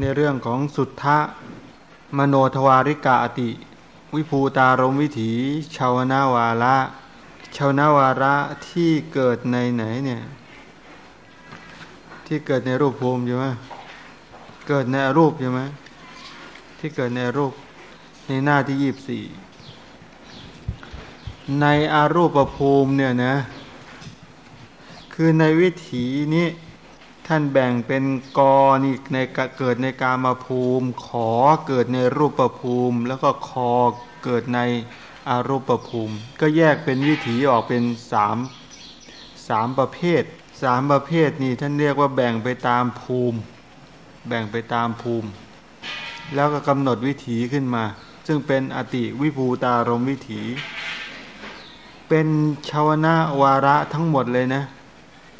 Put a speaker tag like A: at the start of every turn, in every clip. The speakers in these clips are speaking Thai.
A: ในเรื่องของสุทธะมโนทวาริกาอติ วิภูตารมวิถีชาวนาวาระชาวนาวาระที่เกิดในไหนเนี่ย ที่เกิดในรูปภูมิใช่ไหมเกิดในรูปใช่ไหมที่เกิดในรูปในหน้าที่ยี่บสี่ในอารูปภูมิเนี่ยนะ คือในวิถีนี้ ท่านแบ่งเป็นกอนี่ในเกิดในกามาภูมิ ขอเกิดในรูปภูมิ แล้วก็คอเกิดในอารูปภูมิ ก็แยกเป็นวิถีออกเป็นสามสามประเภทสามประเภทนี่ท่านเรียกว่าแบ่งไปตามภูมิ แบ่งไปตามภูมิ แล้วก็กำหนดวิถีขึ้นมา ซึ่งเป็นอติวิภูตารมวิถี เป็นชาวนะวาระทั้งหมดเลยนะ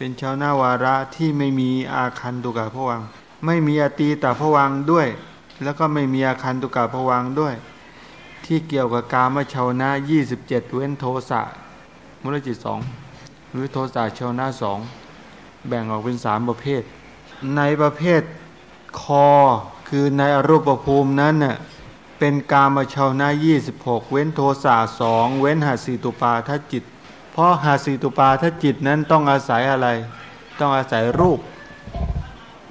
A: เป็นชาวนาวาระที่ไม่มีอาคันตุกะพวัง ไม่มีอตีตาพวังด้วย แล้วก็ไม่มีอาคันตุกะพวังด้วย ที่เกี่ยวกับกามชาวนา27 เว้นโทสะมุลจิตสองหรือโทสะชาวนาสองแบ่งออกเป็นสามประเภท ในประเภทคอคือในอรูปภูมินั้นเน่ยเป็นกามชาวนา26 เว้นโทสะสองเว้นหาสีตุปาทัจิต เพราะหาสีตุปาถ้าจิตนั้นต้องอาศัยอะไร ต้องอาศัยรูป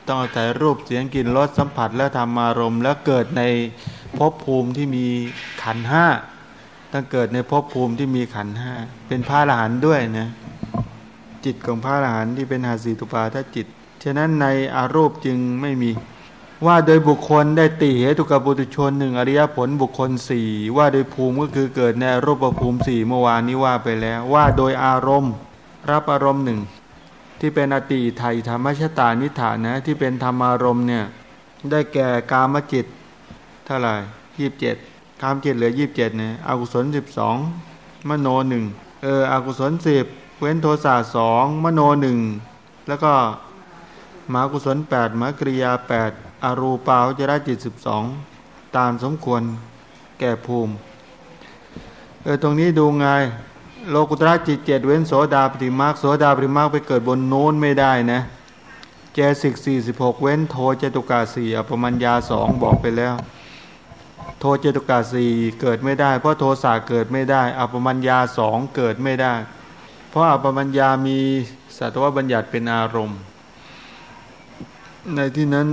A: ต้องอาศัยรูปเสียงกลิ่นรสสัมผัสและธรรมารมณ์แล้วเกิดในภพภูมิที่มีขันห้าต้องเกิดในภพภูมิที่มีขันห้าเป็นพระอรหันต์ด้วยนะจิตของพระอรหันต์ที่เป็นหาสีตุปาถ้าจิต ฉะนั้นในอารูปจึงไม่มี ว่าโดยบุคคลได้ติเหตุกับบุตุชนหนึ่งอริยผลบุคคลสี่ว่าโดยภูมิก็คือเกิดในรูปภูมิสี่เมื่อวานนี้ว่าไปแล้ว ว่าโดยอารมณ์รับอารมณ์หนึ่งที่เป็นอติไทยธรรมชตานิฐานนะที่เป็นธรรมารมณ์เนี่ยได้แก่กามจิตเท่าไหร่ยี่สิบเจ็ดกามจิตเหลือยี่สิบเจ็ดเนี่ยอกุศลสิบสองมโนหนึ่งเอออกุศลสิบเว้นโทสะสองมโนหนึ่งแล้วก็มากุศลแปดมากริยาแปด อรูปาวจระจิตสิบสองตามสมควรแก่ภูมิ เออตรงนี้ดูไง โลกุตระจิตเจ็ดเว้นโสดาปฏิมาคโสดาปฏิมาคไปเกิดบนโน้นไม่ได้นะเจสิกสี่สิบหกเว้นโทเจตุกาสี่อปมัญญาสองบอกไปแล้ว โทเจตุกาสี่เกิดไม่ได้ เพราะโทสาเกิดไม่ได้ อปมัญญาสองเกิดไม่ได้ เพราะอปมัญญามีสัตวบัญญัติเป็นอารมณ์ ในที่นั้น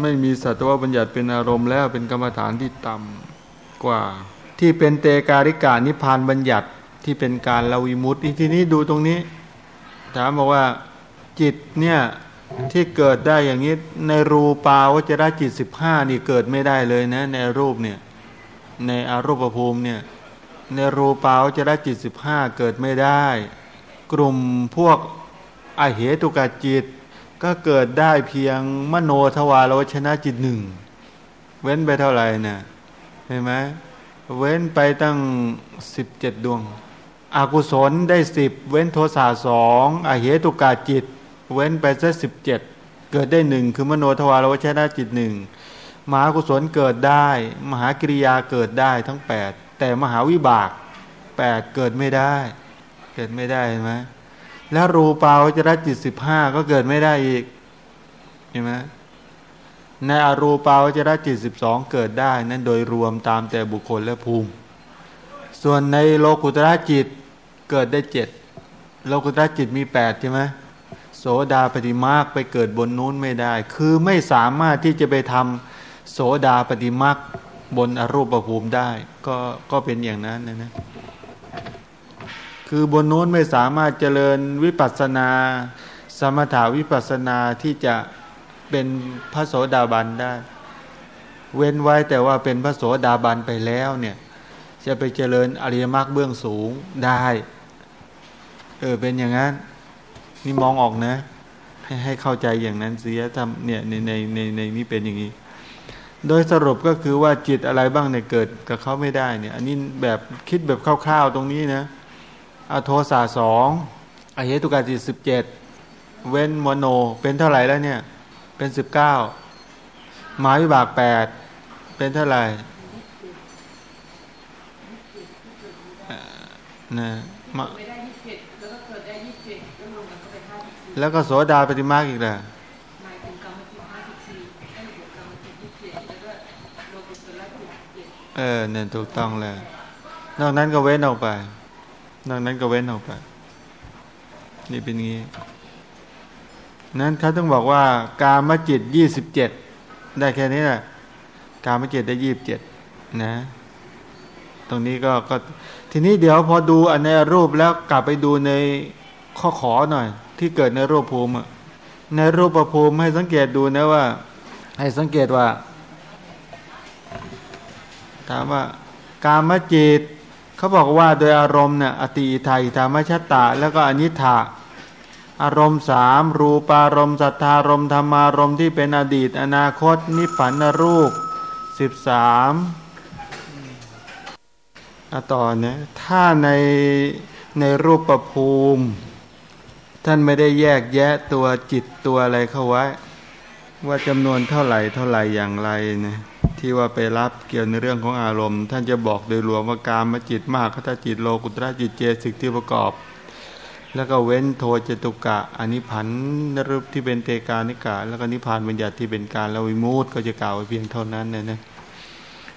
A: ไม่มีสัตวบัญญัติเป็นอารมณ์แล้วเป็นกรรมฐานที่ต่ำกว่า ที่เป็นเตการิกานิพานบัญญัติที่เป็นการลาวิมุตติทีนี้ดูตรงนี้ ถามบอกว่าจิตเนี่ยที่เกิดได้อย่างนี้ในรูปาวจระจิตสิบห้านี่เกิดไม่ได้เลยนะ ในรูปเนี่ยในอารูปภูมิเนี่ยในรูปาวจระจิตสิบห้าเกิดไม่ได้ กลุ่มพวกอเหตุกาจิต ก็เกิดได้เพียงมโนทวารวชนะจิตหนึ่ง เว้นไปเท่าไหร่นะ่ะเห็นไหมเว้นไปตั้งสิบเจ็ดดวงอากุศลได้สิบเว้นโทสะสองอเหตุกาจิต เว้นไปสักสิบเจ็ดเกิดได้หนึ่งคือมโนทวารวชนะจิตหนึ่งมหากุศลเกิดได้ มหากิริยาเกิดได้ทั้งแปดแต่มหาวิบากแปดเกิดไม่ได้ เกิดไม่ได้เห็นไหม แล้วรูปาวจรจิตสิบห้าก็เกิดไม่ได้อีกเห็นไหมในอรูปาวจรจิตสิบสองเกิดได้นั้นโดยรวมตามแต่บุคคลและภูมิ ส่วนในโลกุตระจิตเกิดได้เจ็ดโลกุตระจิตมีแปดใช่ไหมโสดาปฏิมาคไปเกิดบนนู้นไม่ได้ คือไม่สามารถที่จะไปทำโสดาปฏิมาคบนอรูปภูมิได้ ก็ก็เป็นอย่างนั้นนะนะ คือบนนู้นไม่สามารถเจริญวิปัสสนา สมถาวิปัสสนาที่จะเป็นพระโสดาบันได้ เว้นไว้แต่ว่าเป็นพระโสดาบันไปแล้วเนี่ย จะไปเจริญอริยมรรคเบื้องสูงได้ เออเป็นอย่างนั้น นี่มองออกนะ ให้ให้เข้าใจอย่างนั้นเสียทำเนี่ยในในในในนี้เป็นอย่างนี้โดยสรุปก็คือว่าจิตอะไรบ้างเนี่ยเกิดกับเขาไม่ได้เนี่ย อันนี้แบบคิดแบบคร่าวๆตรงนี้นะ อโทสาสองอเหตุกาจิตสิบเจ็ดเว้นโมโน เป็นเท่าไหร่แล้วเนี่ย เป็นสิบเก้าหมายวิบากแปดเป็นเท่าไหร่นะมาแล้วก็โสดาปฏิมาอีกแหละเออเนี่ยถูกต้องแล้วนอกนั้นก็เว้นออกไป นอกนั้นก็เว้นออกไป นี่เป็นงี้ นั้นเขาต้องบอกว่า การมจิตยี่สิบเจ็ดได้แค่นี้แหละการมจิตได้ยี่บเจ็ดนะ ตรงนี้ก็ก็ ทีนี้เดี๋ยวพอดูอันในรูปแล้วกลับไปดูในข้อขอหน่อย ที่เกิดในรูปภูมิในรูปภูมิให้สังเกตดูนะว่า ให้สังเกตว่า ถามว่า การมจิต เขาบอกว่าโดยอารมณ์เนี่ยอติไทยธรรมชตาแล้วก็อนิถาอารมณ์สามรูปารมณ์สัทธารมณ์ธรรมารมณ์ที่เป็นอดีต อนาคต นิพพานรูปสิบสามต่อเนี่ยถ้าในในรูปประภูมิ ท่านไม่ได้แยกแยะตัวจิตตัวอะไรเข้าไว้ ว่าจำนวนเท่าไหร่เท่าไหร่อย่างไรนะที่ว่าไปรับเกี่ยวในเรื่องของอารมณ์ ท่านจะบอกโดยรวมว่าการมจิตมากคตาจิตโลกุตระจิตเจสิกที่ประกอบ แล้วก็เว้นโทจตุกะอนิพันธ์นรูปที่เป็นเตกานิกะ แล้วก็นิพานบัญญัติที่เป็นการแล้ววิมูตก็จะกล่าวเพียงเท่านั้นเนี่ยนะ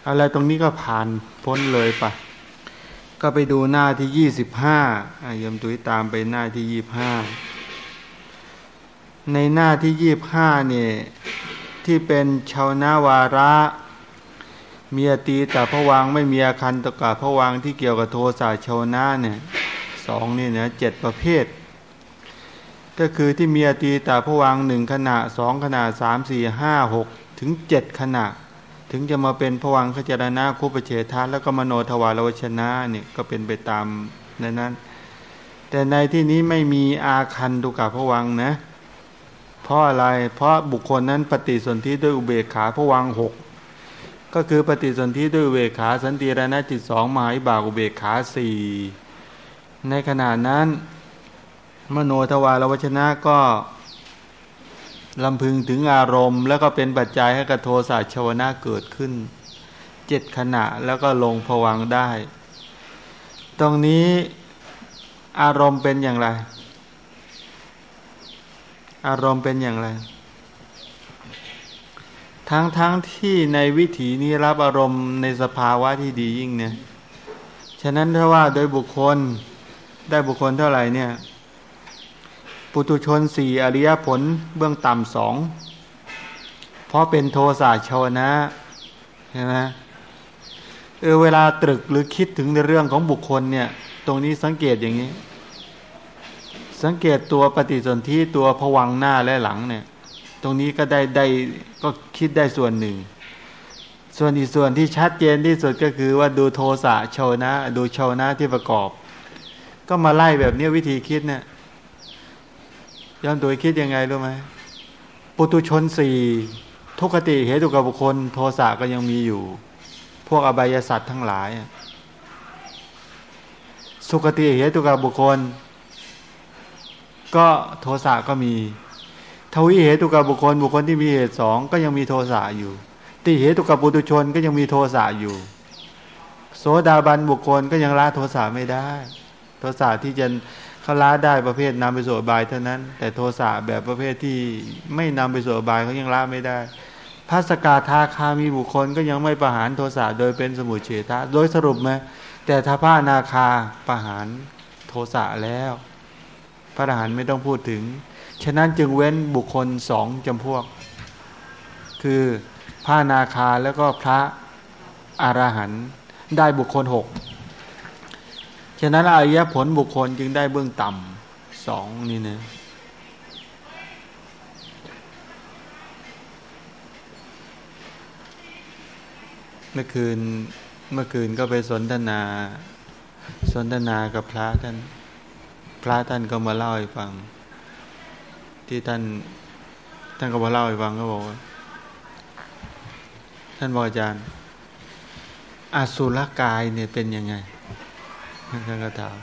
A: อะไรตรงนี้ก็ผ่านพ้นเลยปะก็ไปดูหน้าที่ยี่สิบห้ายมตุยตามไปหน้าที่ยี่บห้า ในหน้าที่ยี่บห้าเนี่ยที่เป็นชาวนาวาระมีอตีแต่พวังไม่มีอาคันตกะพวังที่เกี่ยวกับโทสะชาวนาเนี่ยสองนี่นะเจ็ดประเภท ก็คือที่มีอตีแต่พวังหนึ่งขณะสองขณะสามสี่ห้าหกถึงเจ็ดขณะ ถึงจะมาเป็นพวังขจรณาคุปเฉทานแล้วก็มโนทวารวชนะเนี่ยก็เป็นไปตามในนั้น แต่ในที่นี้ไม่มีอาคันตุกะพวังนะ เพราะอะไร เพราะบุคคลนั้นปฏิสนธิด้วยอุเบกขาพวังหกก็คือปฏิสนธิด้วยเวขาสันติรณจิตสองมหายบากุเบกขาสี่ในขณะนั้น มโนทวารวชนะก็ลำพึงถึงอารมณ์ แล้วก็เป็นปัจจัยให้กระโทสะชวนะเกิดขึ้นเจ็ดขณะแล้วก็ลงผวังได้ ตรงนี้อารมณ์เป็นอย่างไร อารมณ์เป็นอย่างไร ทั้งทั้งที่ในวิถีนี้รับอารมณ์ในสภาวะที่ดียิ่งเนี่ย ฉะนั้นถ้าว่าโดยบุคคลได้บุคคลเท่าไหร่เนี่ย ปุตุชนสี่อริยผลเบื้องต่ำสอง เพราะเป็นโทสะชาวนะใช่ไหมเออเวลาตรึกหรือคิดถึงในเรื่องของบุคคลเนี่ย ตรงนี้สังเกตอย่างนี้ สังเกตตัวปฏิสนธิตัวผวังหน้าและหลังเนี่ย ตรงนี้ก็ได้ได้ก็คิดได้ส่วนหนึ่ง ส่วนอีกส่วนที่ชัดเจนที่สุดก็คือว่าดูโทสะโชนะ ดูโชนะที่ประกอบ ก็มาไล่แบบนี้วิธีคิดเนี่ยย้อนตัวคิดยังไงรู้ไหมปุตุชนสี่ทุกติเหตุกับบุคคล โทสะก็ยังมีอยู่ พวกอบายสัตว์ทั้งหลาย สุขติเหตุกับบุคคล ก็โทสะก็มีทวิเหตุกับบุคคลบุคคลที่มีเหตุสองก็ยังมีโทสะอยู่ ติเหตุกับปุตุชนก็ยังมีโทสะอยู่ โสดาบันบุคคลก็ยังละโทสะไม่ได้ โทสะที่จะเขาละได้ประเภทนำไปสู่บายเท่านั้น แต่โทสะแบบประเภทที่ไม่นำไปสู่บายเขายังละไม่ได้พระสกาทาคามีบุคคลก็ยังไม่ประหารโทสะโดยเป็นสมุเฉทะโดยสรุปไหมแต่ถ้าพระนาคาประหารโทสะแล้ว พระอรหันต์ไม่ต้องพูดถึง ฉะนั้นจึงเว้นบุคคลสองจำพวก คือพระนาคาแล้วก็พระอรหันต์ได้บุคคลหกฉะนั้นอริยผลบุคคลจึงได้เบื้องต่ำสองนี่นะเมื่อคืนเมื่อคืนก็ไปสนทนา สนทนากับพระท่าน พระท่านก็มาเล่าให้ฟัง ที่ท่าน ท่านก็มาเล่าให้ฟังก็บอกว่าท่านบอกอาจารย์อสุรกายเนี่ยเป็นยังไงท่านก็ถาม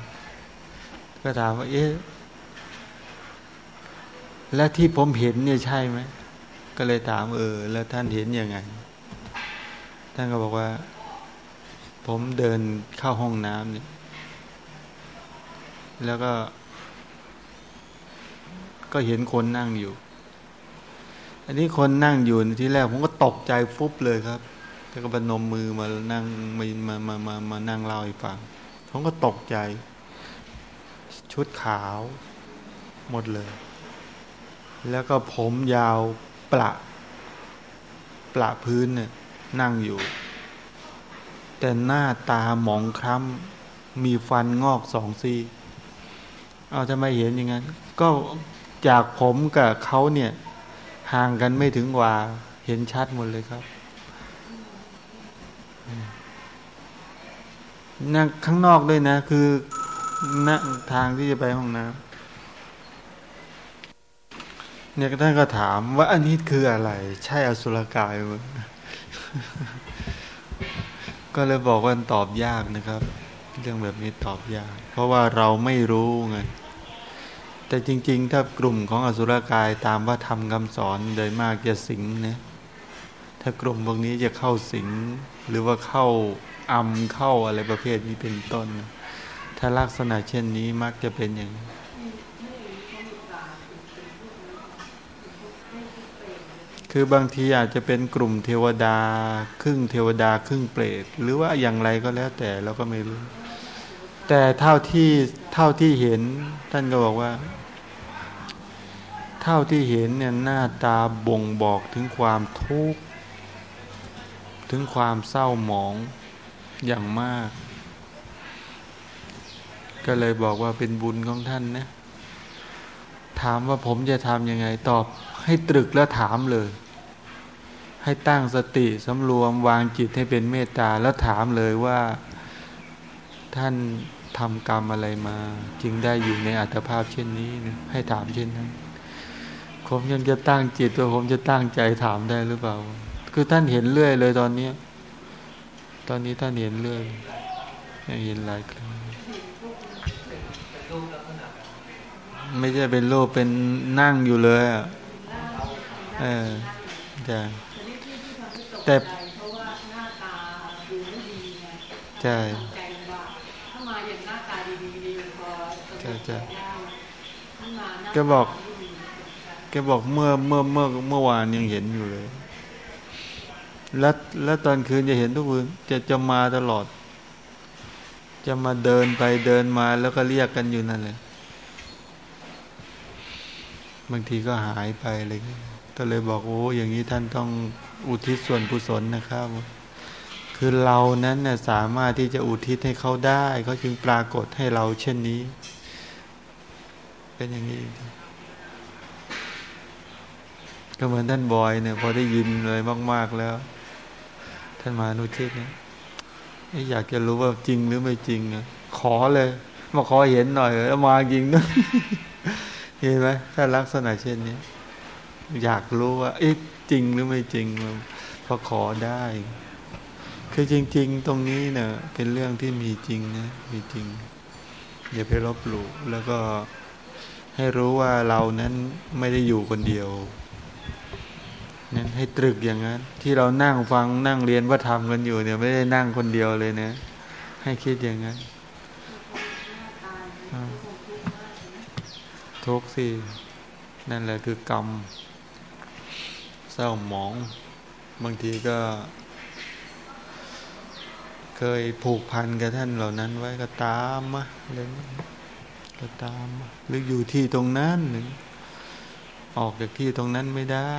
A: ก็ถามว่าเอ๊ะและที่ผมเห็นเนี่ยใช่ไหมก็เลยถามเออ แล้วท่านเห็นยังไง ท่านก็บอกว่า ผมเดินเข้าห้องน้ำเนี่ย แล้วก็ ก็เห็นคนนั่งอยู่ อันนี้คนนั่งอยู่ที่แรก ผมก็ตกใจฟุบเลยครับท่านก็บนมมือมานั่งมามามามามานั่งเล่าให้ฟังผมก็ตกใจ ชุดขาว หมดเลย แล้วก็ผมยาวประประพื้นเนี่ยนั่งอยู่ แต่หน้าตาหมองคล้ำมีฟันงอกสองซี่ เอาทำไมเห็นอย่างนั้น ก็จากผมกับเขาเนี่ย ห่างกันไม่ถึงว่าเห็นชัดหมดเลยครับนั่งข้างนอกด้วยนะ คือนั่งทางที่จะไปห้องน้ำเนี่ยท่านก็ถามว่าอันนี้คืออะไร ใช่อสุรกายมั้ก็เลยบอกว่าตอบยากนะครับ เรื่องแบบนี้ตอบยาก เพราะว่าเราไม่รู้ไงแต่จริง ๆ ถ้ากลุ่มของอสุรกายตามว่าทำคำสอนโดยมากจะสิงนะถ้ากลุ่มพวกนี้จะเข้าสิง หรือว่าเข้าอำเข้าอะไรประเภทนี้เป็นต้น ถ้าลักษณะเช่นนี้มักจะเป็นอย่างนี้คือบางทีอาจจะเป็นกลุ่มเทวดา ครึ่งเทวดา ครึ่งเปรตหรือว่าอย่างไรก็แล้วแต่เราก็ไม่รู้ แต่เท่าที่เท่าที่เห็น ท่านก็บอกว่า เท่าที่เห็นเนี่ยหน้าตาบ่งบอกถึงความทุกข์ถึงความเศร้าหมองอย่างมาก ก็เลยบอกว่าเป็นบุญของท่านนะ ถามว่าผมจะทำยังไง ตอบให้ตรึกแล้วถามเลย ให้ตั้งสติสำรวมวางจิตให้เป็นเมตตาแล้วถามเลยว่าท่าน ทำกรรมอะไรมา จึงได้อยู่ในอัตภาพเช่นนี้นะให้ถามเช่นนั้นผมยังจะตั้งจิตว่าผมจะตั้งใจถามได้หรือเปล่า คือท่านเห็นเรื่อยเลยตอนนี้ ตอนนี้ท่านเห็นเรื่อยเห็นหลายครั้งไม่ใช่เป็นโลกเป็นนั่งอยู่เลยอะเออใช่แต่ใช่ ใช่ใช่แกบอก แกบอกเมื่อเมื่อเมื่อเมื่อวานยังเห็นอยู่เลย แล้วแล้วตอนคืนจะเห็นทุกคืนจะจะมาตลอด จะมาเดินไปเดินมาแล้วก็เรียกกันอยู่นั่นเลยบางทีก็หายไปอะไรเงี้ยก็เลยบอกโอ้อย่างนี้ท่านต้องอุทิศส่วนกุศลนะครับ คือเรานั้นน่ยสามารถที่จะอุทิศให้เขาได้เขาจึงปรากฏให้เราเช่นนี้ เป็นอย่างนี้ ก็เหมือนท่านบอยเนี่ย พอได้ยินเลยมาก ๆแล้ว ท่านมานุทิศเนี่ยอยากจะรู้ว่าจริงหรือไม่จริงอะขอเลย มาขอเห็นหน่อยแล้วมาจริงนะเห็นไหมถ้าลักษณะเช่นนี้อยากรู้ว่าเอ๊ะจริงหรือไม่จริงพอขอได้ คือจริง ๆ ตรงนี้เนะ่ยเป็นเรื่องที่มีจริงนะมีจริงอย่าไปลบหลู่แล้วก็ ให้รู้ว่าเรานั้นไม่ได้อยู่คนเดียวนั้นให้ตรึกอย่างนั้น ที่เรานั่งฟังนั่งเรียนว่าทำกันอยู่เนี่ยไม่ได้นั่งคนเดียวเลยนะ ให้คิดอย่างนั้นทุกสินั่นแหละคือกรรมเศร้าหมอง บางทีก็ เคยผูกพันกับท่านเหล่านั้นไว้ก็ตามมาเลยก็ตามมา หรืออยู่ที่ตรงนั้นหนึ่งออกจากที่ตรงนั้นไม่ได้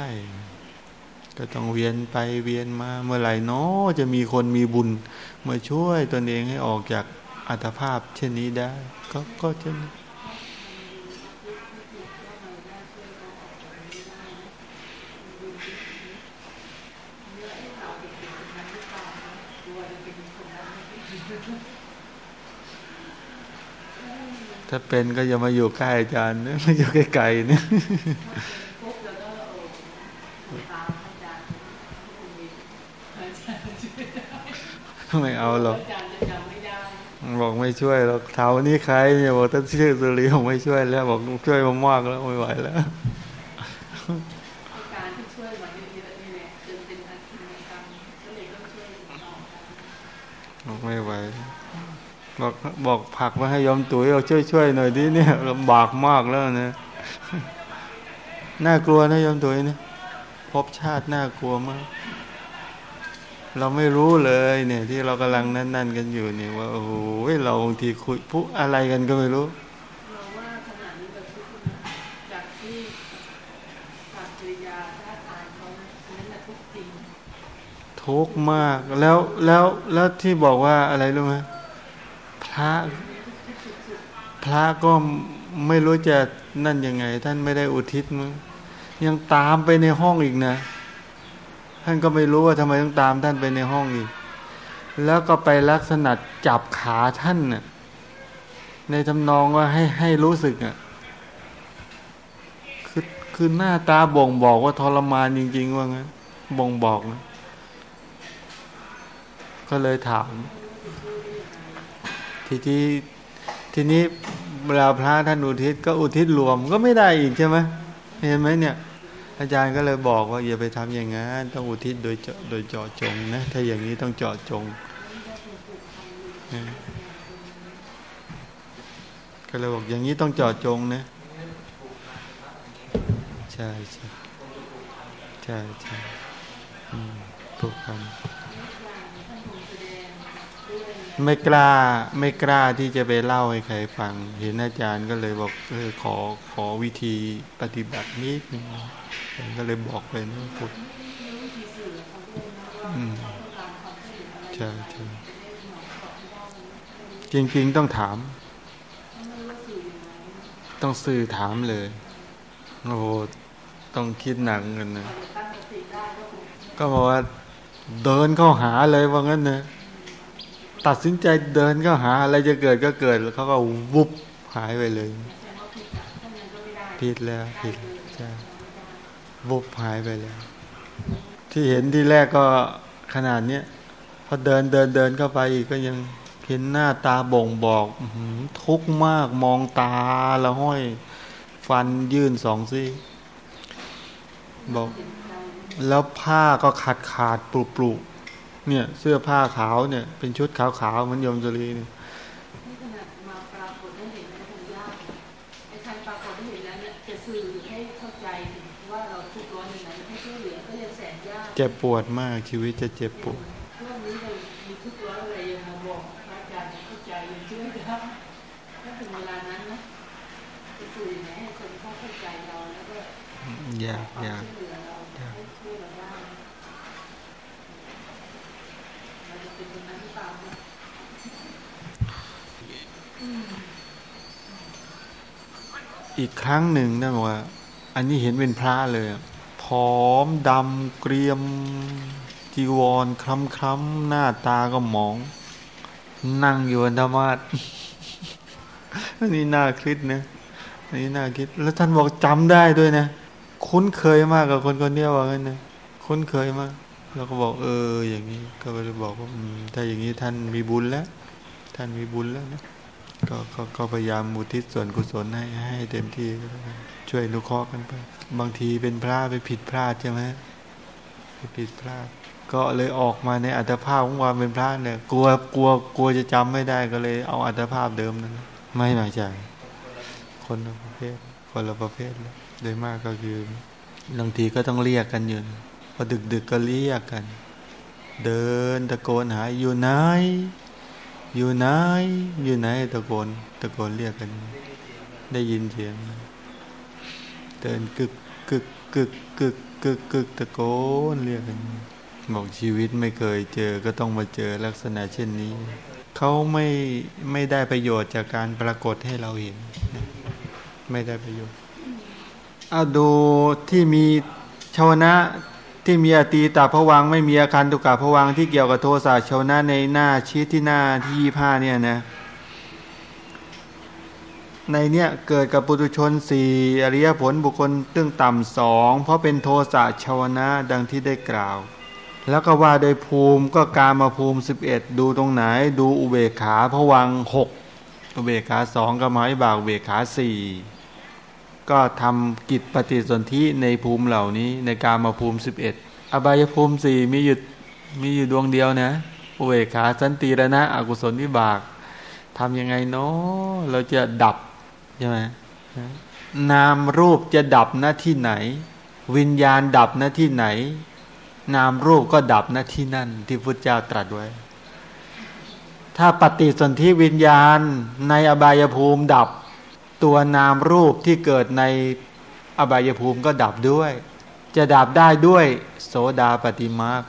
A: ก็ต้องเวียนไปเวียนมาเมื่อไหร่นาะจะมีคนมีบุญมาช่วยตนเองให้ออกจากอัตภาพเช่นนี้ได้ ก็ก็เช่นนี้ ถ้าเป็นก็อย่ามาอยู่ใกล้อาจารย์นะไม่อยู่ไกลๆนะไม่เอาหรอกบอกไม่ช่วยหรอกเท้านี้ใครเนี่ยบอกท่านชื่อสุริยงไม่ช่วยแล้ว บอกช่วยมามากแล้วไม่ไหวแล้วการที่ช่วยมาเยอะๆนี่แหละจนเป็นอาชีพกรรมก็เลยต้องช่วยบอกไม่ไหว บอกบอกผักมาให้ยอมตุ๋ยเอาช่วยช่วยหน่อยดิเนี่ยลำบากมากแล้วนะน่ากลัวนะยอมตุ๋ยเนี่ยพบชาติน่ากลัวมาก เราไม่รู้เลยเนี่ย ที่เรากำลังนั่นๆกันอยู่เนี่ยว่าโอ้โหเราบางทีคุยพูดอะไรกันก็ไม่รู้
B: เราว่าขนาดนี้แบบจากที่จากกิริยาท่าทางเขานั้นแหละทุกจริง
A: ทุกมากแล้วแล้วแล้วที่บอกว่าอะไรรู้ไหม พระพระก็ไม่รู้จะนั่นยังไง ท่านไม่ได้อุทิศมั้งยังตามไปในห้องอีกนะ ท่านก็ไม่รู้ว่าทำไมต้องตามท่านไปในห้องอีก แล้วก็ไปลักษณะจับขาท่านน่ะในทำนองว่าให้ให้รู้สึกอะคือคือหน้าตาบ่งบอกว่าทรมานจริง ๆ ว่างั้นบ่งบอกนะก็เลยถาม ทีที่ทีนี้เวลาพระท่านอุทิศก็อุทิศรวมก็ไม่ได้อีกใช่ไหมเห็นไหมเนี่ย อาจารย์ก็เลยบอกว่าอย่าไปทำอย่างนั้นต้องอุทิศโดยโดยเจาะจงนะถ้าอย่างนี้ต้องเจาะจงก็เลยบอกอย่างนี้ต้องเจาะจงนะใช่ใช่ใช่ใช่ถูกครับ ไม่กล้าไม่กล้าที่จะไปเล่าให้ใครฟัง เห็นอาจารย์ก็เลยบอกเออขอขอวิธีปฏิบัตินิดนึงก็เลยบอกไปนะพูดใช่ใช่จริง ๆ ต้องถาม ต้องสื่อถามเลย โอ้ต้องคิดหนักกันนะก็บอกว่าเดินเข้าหาเลยว่างั้นนะ ตัดสินใจเดินเข้าหาอะไรจะเกิดก็เกิดแล้วเขาก็วุบหายไปเลยผิดแล้วผิดใช่วุบหายไปแล้ว ที่เห็นที่แรกก็ขนาดเนี้ยพอเดินเดินเดินเข้าไปอีกก็ยังเห็นหน้าตาบ่งบอกทุกข์มากมองตาละห้อย ฟันยื่นสองซี่บอก แล้วผ้าก็ขาดขาดปลุกปลุก เนี่ยเสื้อผ้าขาวเนี่ย เป็นชุดขาวขาวเหมือนยมจุลีเนี่ยเจ็บปวดมากชีวิตจะเจ็บปวดยากยาก อีกครั้งหนึ่งนะว่า อันนี้เห็นเป็นพระเลยผอมดำเกรียมจีวรคล้ำคล้ำหน้าตาก็หมอง นั่งอยู่บนธรรมะอันนี้น่าคิดนะอันนี้น่าคิด แล้วท่านบอกจำได้ด้วยนะคุ้นเคยมากกับคนคนเนี้ว่างั้นนะคุ้นเคยมากเราก็บอกเออ อย่างนี้ก็เลยบอกว่าถ้าอย่างนี้ท่านมีบุญแล้ว ท่านมีบุญแล้วนะ ก็ก็พยายามมุทิศส่วนกุศลให้ให้เต็มที่ช่วยนุเคราะห์กันไป บางทีเป็นพระไปผิดพลาดใช่ไหมไปผิดพลาด ก็เลยออกมาในอัตภาพของความเป็นพระเนี่ย กลัวกลัวกลัวจะจำไม่ได้ก็เลย เอาอัตภาพเดิมนั้น ไม่หน่อยใจ คนละประเภท คนละประเภทเลยโดยมากก็คือบางทีก็ต้องเรียกกันอยู่พอดึกดึกก็เรียกกัน เดินตะโกนหาอยู่ไหน อยู่ไหนอยู่ไหนตะโกนตะโกนเรียกกัน ได้ยินเสียงเดินกึกกึกกึกกึกกึกกึกตะโกนเรียกกันบอกชีวิตไม่เคยเจอก็ต้องมาเจอลักษณะเช่นนี้ เขาไม่ไม่ได้ประโยชน์จากการปรากฏให้เราเห็น ไม่ได้ประโยชน์เอาดูที่มีชาวนะ ที่มีอตีตาผวังไม่มีอาการตุกะผวังที่เกี่ยวกับโทสะชาวนะในหน้าชีตที่หน้าที่ยี่ห้าเนี่ยนะ ในเนี้ยเกิดกับปุถุชนสี่อริยผลบุคคลตึ้งต่ำสองเพราะเป็นโทสะชาวนะดังที่ได้กล่าว แล้วก็ว่าโดยภูมิก็การมาภูมิสิบเอ็ดดูตรงไหน ดูอุเบกขาผวังหกอุเบกขาสองก็หมายบากอุเบกขาสี่ ก็ทำกิจปฏิสนธิในภูมิเหล่านี้ ในการมาภูมิสิบเอ็ดอบายภูมิสี่มีอยู่มีอยู่ดวงเดียวนะอุเบกขาสันติระนะอกุศลวิบากทำยังไงเนาะเราจะดับใช่ไหมนามรูปจะดับหน้าที่ไหน วิญญาณดับหน้าที่ไหน นามรูปก็ดับนะที่นั่น ที่พุทธเจ้าตรัสไว้ ถ้าปฏิสนธิวิญญาณในอบายภูมิดับ ตัวนามรูปที่เกิดในอบายภูมิก็ดับด้วย จะดับได้ด้วยโสดาปฏิมาค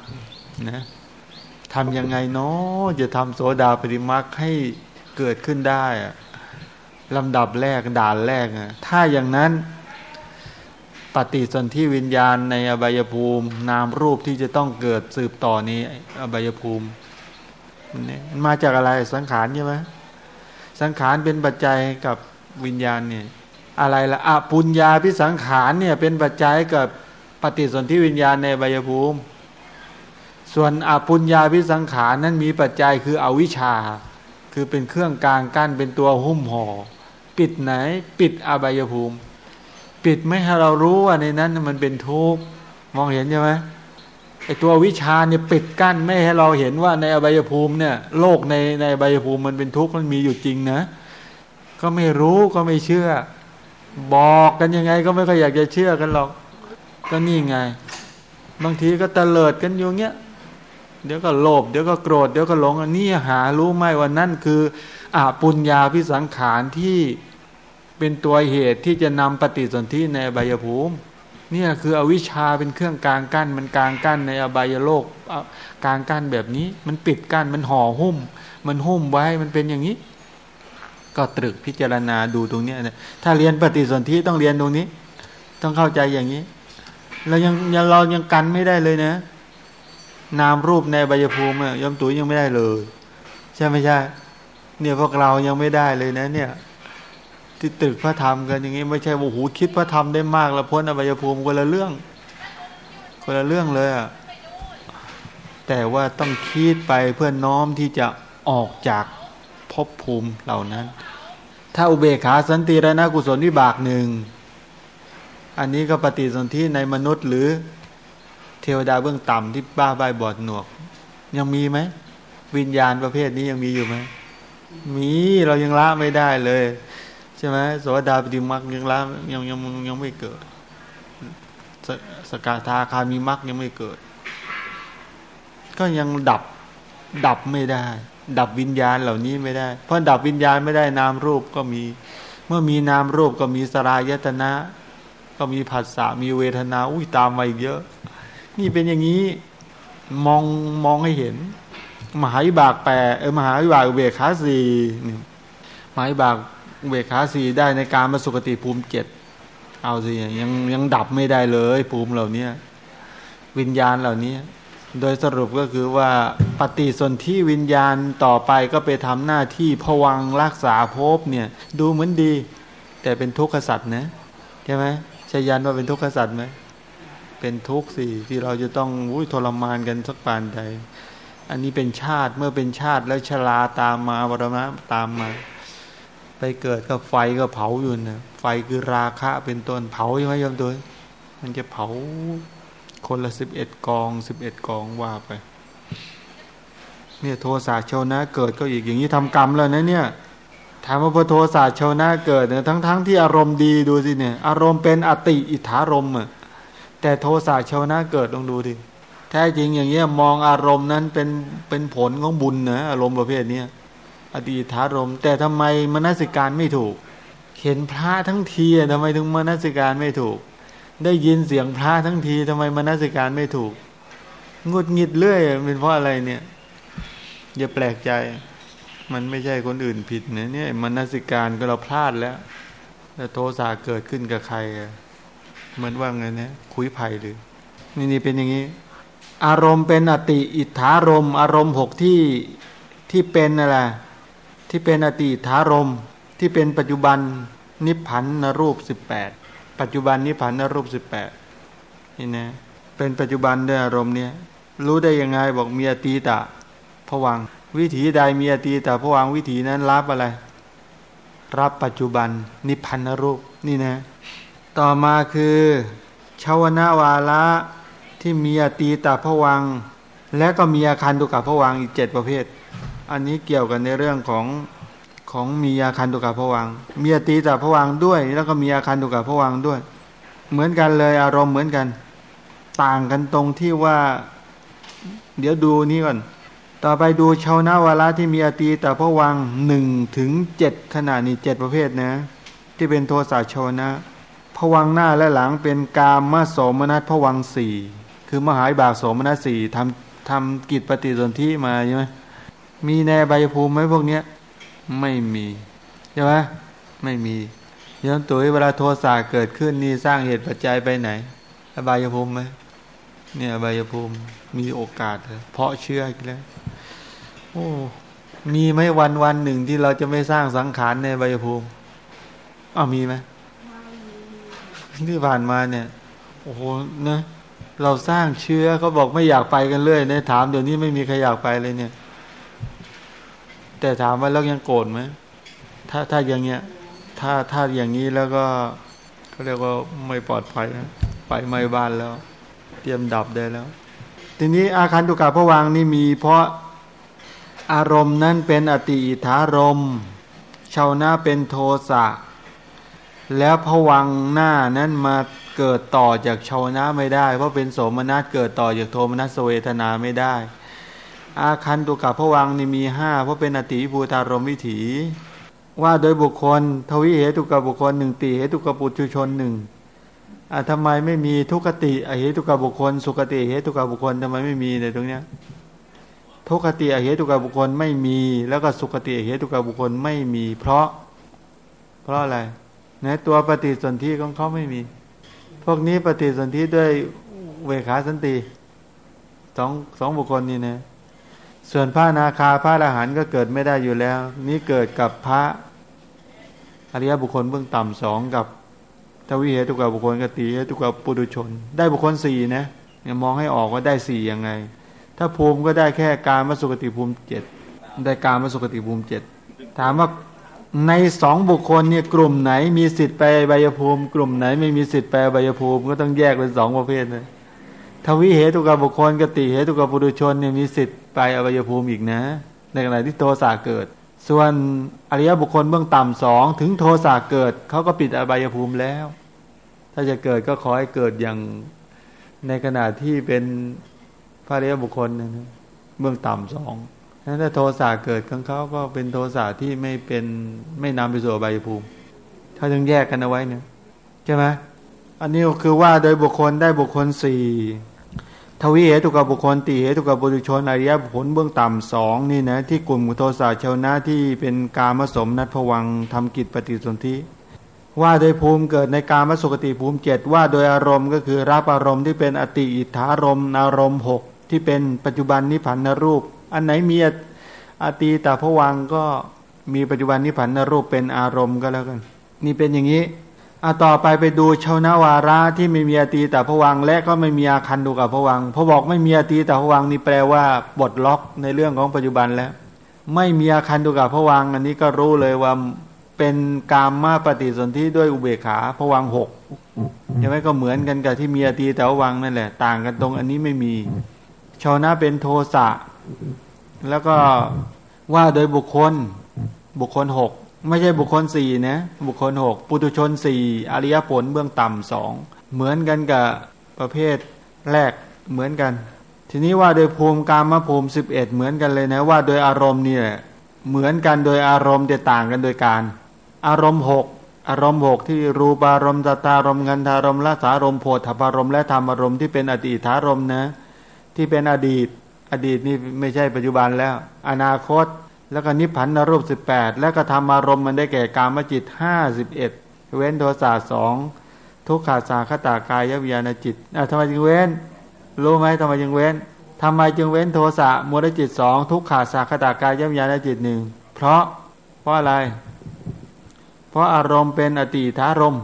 A: นะทำยังไงเนาะจะทำโสดาปฏิมาคให้เกิดขึ้นได้ลำดับแรกด่านแรกอะถ้าอย่างนั้นปฏิสนธิวิญญาณในอบายภูมิ นามรูปที่จะต้องเกิดสืบต่อนี้ อบายภูมิมันมาจากอะไรสังขารใช่ไหมสังขารเป็นปัจจัยกับ วิญญาณเนี่ยอะไรละอปุญญาพิสังขารเนี่ยเป็นปัจจัยกับปฏิสนธิวิญญาณในบายภูมิ ส่วนอปุญญาพิสังขารนั้นมีปัจจัยคืออวิชชา คือเป็นเครื่องกลางกั้นเป็นตัวหุ้มห่อปิดไหนปิดอบายภูมิ ปิดไม่ให้เรารู้ว่าในนั้นมันเป็นทุกข์มองเห็นใช่ไหมไอตัววิชาเนี่ยปิดกั้นไม่ให้เราเห็นว่าในอบายภูมิเนี่ยโลกในในอบายภูมิมันเป็นทุกข์มันมีอยู่จริงนะ ก็ไม่รู้ก็ไม่เชื่อ บอกกันยังไงก็ไม่ค่อยอยากจะเชื่อกันหรอก ก็นี่ไง บางทีก็เลิดกันอยู่เงี้ยเดี๋ยวก็โลภเดี๋ยวก็โกรธเดี๋ยวก็หลงอันนี้หารู้ไหมว่านั่นคืออาปุญญาพิสังขารที่เป็นตัวเหตุที่จะนำปฏิสนธิในอบายภูมิเนี่ยคืออวิชชาเป็นเครื่องกลางกั้น มันกลางกั้นในอบายโลกกลางกั้นแบบนี้ มันปิดกั้นมันห่อหุ้ม มันหุ้มไว้มันเป็นอย่างนี้ ก็ตรึกพิจารณาดูตรงนี้นะถ้าเรียนปฏิสนธิต้องเรียนตรงนี้ ต้องเข้าใจอย่างนี้เรายังยังเรายังกันไม่ได้เลยนะ นามรูปในใบยภูมิยมตุ๋ยยังไม่ได้เลย ใช่ไม่ใช่ เนี่ยพวกเรายังไม่ได้เลยนะ เนี่ย ที่ตึกพระธรรมกันอย่างนี้ ไม่ใช่ว่าหูคิดพระธรรมได้มากแล้วพ้นอบายภูมิคนละเรื่องคนละเรื่องเลยอะแต่ว่าต้องคิดไปเพื่อน้อมที่จะออกจาก ภพภูมิเหล่านั้น ถ้าอุเบกขาสันติรณกุศลวิบากหนึ่ง อันนี้ก็ปฏิสนธิในมนุษย์หรือเทวดาเบื้องต่ำที่บ้าใบบอดหนวก ยังมีไหม วิญญาณประเภทนี้ยังมีอยู่ไหมมีเรายังละไม่ได้เลย ใช่ไหมสวสดาปฏิมักยังละยังยังยังไม่เกิดสสกาธาคามีมักยังไม่เกิด ก็ยังดับดับไม่ได้ ดับวิญญาณเหล่านี้ไม่ได้ เพราะดับวิญญาณไม่ได้นามรูปก็มี เมื่อมีนามรูปก็มีสรายตนะ ก็มีผัสสะมีเวทนา อุ้ยตามมาอีกเยอะ นี่เป็นอย่างนี้มองมองให้เห็น มหาวิบากแปดเออมหาวิบากเวขาสีนี่มหาวิบากเวขาสีได้ในการมาสุคติภูมิเจ็ดเอาสิยังยังดับไม่ได้เลยภูมิเหล่านี้วิญญาณเหล่านี้ โดยสรุปก็คือว่าปฏิสนธิวิญญาณต่อไปก็ไปทำหน้าที่ผวังรักษาภพเนี่ย ดูเหมือนดี แต่เป็นทุกข์สัตว์นะใช่ไหมชยันว่าเป็นทุกข์สัตว์ไหมเป็นทุกข์สิที่เราจะต้องอุ้ยทรมานกันสักปานใดอันนี้เป็นชาติเมื่อเป็นชาติแล้วชราตามมาบรมะตามมา ไปเกิดก็ไฟก็เผาอยู่นะไฟคือราคะเป็นต้นเผาใช่ไหมโยมตัวมันจะเผา คนละสิบเอ็ดกองสิบเอ็ดกองว่าไป เนี่ยโทสะโชนะเกิดก็อีกอย่างนี้ทำกรรมแล้วนะเนี่ยถามว่าพอโทสะโชนะเกิดเนี่ยทั้งๆทที่อารมณ์ดีดูสิเนี่ย อารมณ์เป็นอติอิทธารมอะแต่โทสะโชนะเกิดลองดูดิแท้จริงอย่างเงี้ยมองอารมณ์นั้นเป็นเป็นผลของบุญนะอารมณ์ประเภทเนี้ยอดีตารมแต่ทำไมมนสิการไม่ถูก เห็นพระทั้งทีทำไมถึงมนสิการไม่ถูก ได้ยินเสียงพระทั้งทีทำไมมนสิการไม่ถูกงุดหงิดเรื่อยเป็นเพราะอะไรเนี่ย อย่าแปลกใจ มันไม่ใช่คนอื่นผิดนะเนี่ยมนสิการก็เราพลาดแล้วแล้วโทสะเกิดขึ้นกับใคร เหมือนว่าไงเนี่ยคุยไผ่หรือ นี่นี่เป็นอย่างนี้ อารมณ์เป็นอติอิทธารม อารมณ์หกที่ที่เป็นอะไรที่เป็นอติอิทธารมที่เป็นปัจจุบันนิพพันนรูปสิบแปด ปัจจุบันนิพพานรูปสิบแปดนี่นะเป็นปัจจุบันด้วยอารมณ์เนี่ยรู้ได้ยังไงบอกมีอตีตะผวัง วิถีใดมีอตีตะผวังวิถีนั้นรับอะไร รับปัจจุบันนิพพานรูปนี่นะ ต่อมาคือชาวนาวาระที่มีอตีตะผวัง และก็มีอาคารตุกับผวังอีกเจ็ดประเภท อันนี้เกี่ยวกันในเรื่องของ ของมีอาคันตุกะผวังมีอตีตาผวังด้วย แล้วก็มีอาคันตุกะผวังด้วย เหมือนกันเลยอารมณ์เหมือนกัน ต่างกันตรงที่ว่า เดี๋ยวดูนี้ก่อน ต่อไปดูชาวนาวาระที่มีอตีต่พระวังหนึ่งถึงเจ็ดขนาดนี้เจ็ดประเภทนะ ที่เป็นโทสะชาวนะพวังหน้าและหลังเป็นกามมาโสมนัสพวังสี่คือมหาบากโสมนัสสี่ทำทำกิจปฏิสนธิมาใช่ไหมมีในใบภูมิไหมพวกเนี้ย ไม่มีใช่ไหมไม่มีย้อนตัวเวลาโทสะเกิดขึ้นนี่สร้างเหตุปัจจัยไปไหน อบายภูมิไหมเนี่ยอบายภูมิมีโอกาสเพราะเชื่ออีกแล้วโอ้มีไหมวันวันหนึ่งที่เราจะไม่สร้างสังขารในอบายภูมิอ้าวมีไหมที่ผ่านมาเนี่ย โอ้โหนะเราสร้างเชื้อเขาบอกไม่อยากไปกันเลยเนี่ยถามเดี๋ยวนี้ไม่มีใครอยากไปเลยเนี่ย แต่ถามว่าเรายังโกรธไหมถ้าถ้าอย่างเงี้ย ถ้าถ้าอย่างนี้แล้วก็เขาเรียกว่าไม่ปลอดภัยนะไปไม่บ้านแล้ว เตรียมดับได้แล้ว ทีนี้อาคารตุกาพระวังนี่มี เพราะอารมณ์นั้นเป็นอติอิทารมชาวนาเป็นโทสะแล้วผวังหน้านั้นมาเกิดต่อจากชาวนะไม่ได้ เพราะเป็นโสมนัสเกิดต่อจากโทมนัสเวทนาไม่ได้ อาคันตุกับผวังนี่มีห้าเพราะเป็นอติภูตารมวิถี ว่าโดยบุคคล ทวิเหตุกับบุคคลหนึ่งตีเหตุกับปุจุชนหนึ่งทำไมไม่มีทุกติอเหตุกับบุคคล สุกติเหตุกับบุคคลทำไมไม่มีในตรงเนี้ยทุกติอเหตุกับบุคคลไม่มี แล้วก็สุกติเหตุกับบุคคลไม่มี เพราะ เพราะอะไรนะตัวปฏิสนธิของเขาไม่มี พวกนี้ปฏิสนธิด้วยเวขาสันติสองสองบุคคลนี่นะ ส่วนพระนาคาพระอรหันต์ก็เกิดไม่ได้อยู่แล้ว นี่เกิดกับพระอริยบุคคลเบื้องต่ำสองกับทวิเหตุกับบุคคลกติเหตุกับปุถุชน ได้บุคคลสี่นะเนี่ยมองให้ออกว่าได้สี่ยังไง ถ้าภูมิก็ได้แค่การมาสุกติภูมิเจ็ดได้การมาสุกติภูมิเจ็ดถามว่าในสองบุคคลเนี่ยกลุ่มไหนมีสิทธิ์ไปใบยภูมิ กลุ่มไหนไม่มีสิทธิ์ไปใบยภูมิก็ต้องแยกเป็นสองประเภทนะ ทวิเหตุกับบุคคลกติเหตุกับปุถุชนเนี่ยมีสิทธิ์ไปอบายภูมิอีกนะ ในขณะที่โทสะเกิด ส่วนอริยบุคคลเบื้องต่ำสองถึงโทสะเกิดเขาก็ปิดอบายภูมิแล้ว ถ้าจะเกิดก็ขอให้เกิดอย่างในขณะที่เป็นพระอริยบุคคลนะเบื้องต่ำสองนั้นถ้าโทสะเกิดของเขาก็เป็นโทสะที่ไม่เป็นไม่นำไปสู่ใบายภูมิเขาจึงแยกกันเอาไว้เนี่ยใช่ไหมอันนี้คือว่าโดยบุคคลได้บุคคลสี่ ทวีเหตุกับบุคคลตีเหตุกับบุรุชนอริยบุคคลเบื้องต่ำสองนี่นะที่กลุ่มโทสะชาวนะที่เป็นกามสมนัตผวังทำกิจปฏิสนธิว่าโดยภูมิเกิดในกามสุกติภูมิเจ็ดว่าโดยอารมณ์ก็คือรับอารมณ์ที่เป็นอติอิทธารมอารมณ์หกที่เป็นปัจจุบันนิพพานรูป อันไหนมีอตีแต่พวังก็มีปัจจุบันนิพพานรูปเป็นอารมณ์ก็แล้วกัน นี่เป็นอย่างนี้ อาต่อไปไปดูชาวนาวาระที่ไม่มีอาตีแต่พวังและก็ไม่มีอาคันดูกับพวังพอบอกไม่มีอาตีแต่พวังนี่แปลว่าบทล็อกในเรื่องของปัจจุบันแล้ว ไม่มีอาคันดูกับพวังอันนี้ก็รู้เลยว่าเป็นกามมาปฏิสนธิด้วยอุเบกขาพวังหกใช่ไหมก็เหมือนกันกับที่มีอาตีแต่พวังนั่นแหละ ต่างกันตรงอันนี้ไม่มีชาวนาเป็นโทสะแล้วก็ว่าโดยบุคคลบุคคลหก ไม่ใช่บุคคลสี่นะบุคคลหกปุตุชนสี่อริยผลเบื้องต่ำสองเหมือนกันกับประเภทแรกเหมือนกัน ทีนี้ว่าโดยภูมิกามภูมิสิบเอ็ดเหมือนกันเลยนะว่าโดยอารมณ์เนี่ยเหมือนกันโดยอารมณ์แต่ต่างกันโดยการ อารมณ์หกอารมณ์หกที่รูปารมณ์ตตารมณ์งันธารมณ์ละสารมณ์โพธพารมณ์และธรรมารมณ์ที่เป็นอดีตารมณ์นะ ที่เป็นอดีต อดีตนี่ไม่ใช่ปัจจุบันแล้ว อนาคต แล้วก็นิพพันนรูปสิบแปดแล้วก็ทำอารมณ์มันได้แก่กามจิตห้าสิบเอ็ดเว้นโทสะสองทุกขาสาคตากายวิญญาณจิตอะทำไมจึงเว้น รู้ไหมทำไมจึงเว้นทำไมจึงเว้นโทสะมูลจิตสองทุกขาสาคตากายวิญญาณจิตหนึ่งเพราะเพราะอะไร เพราะอารมณ์เป็นอติธารม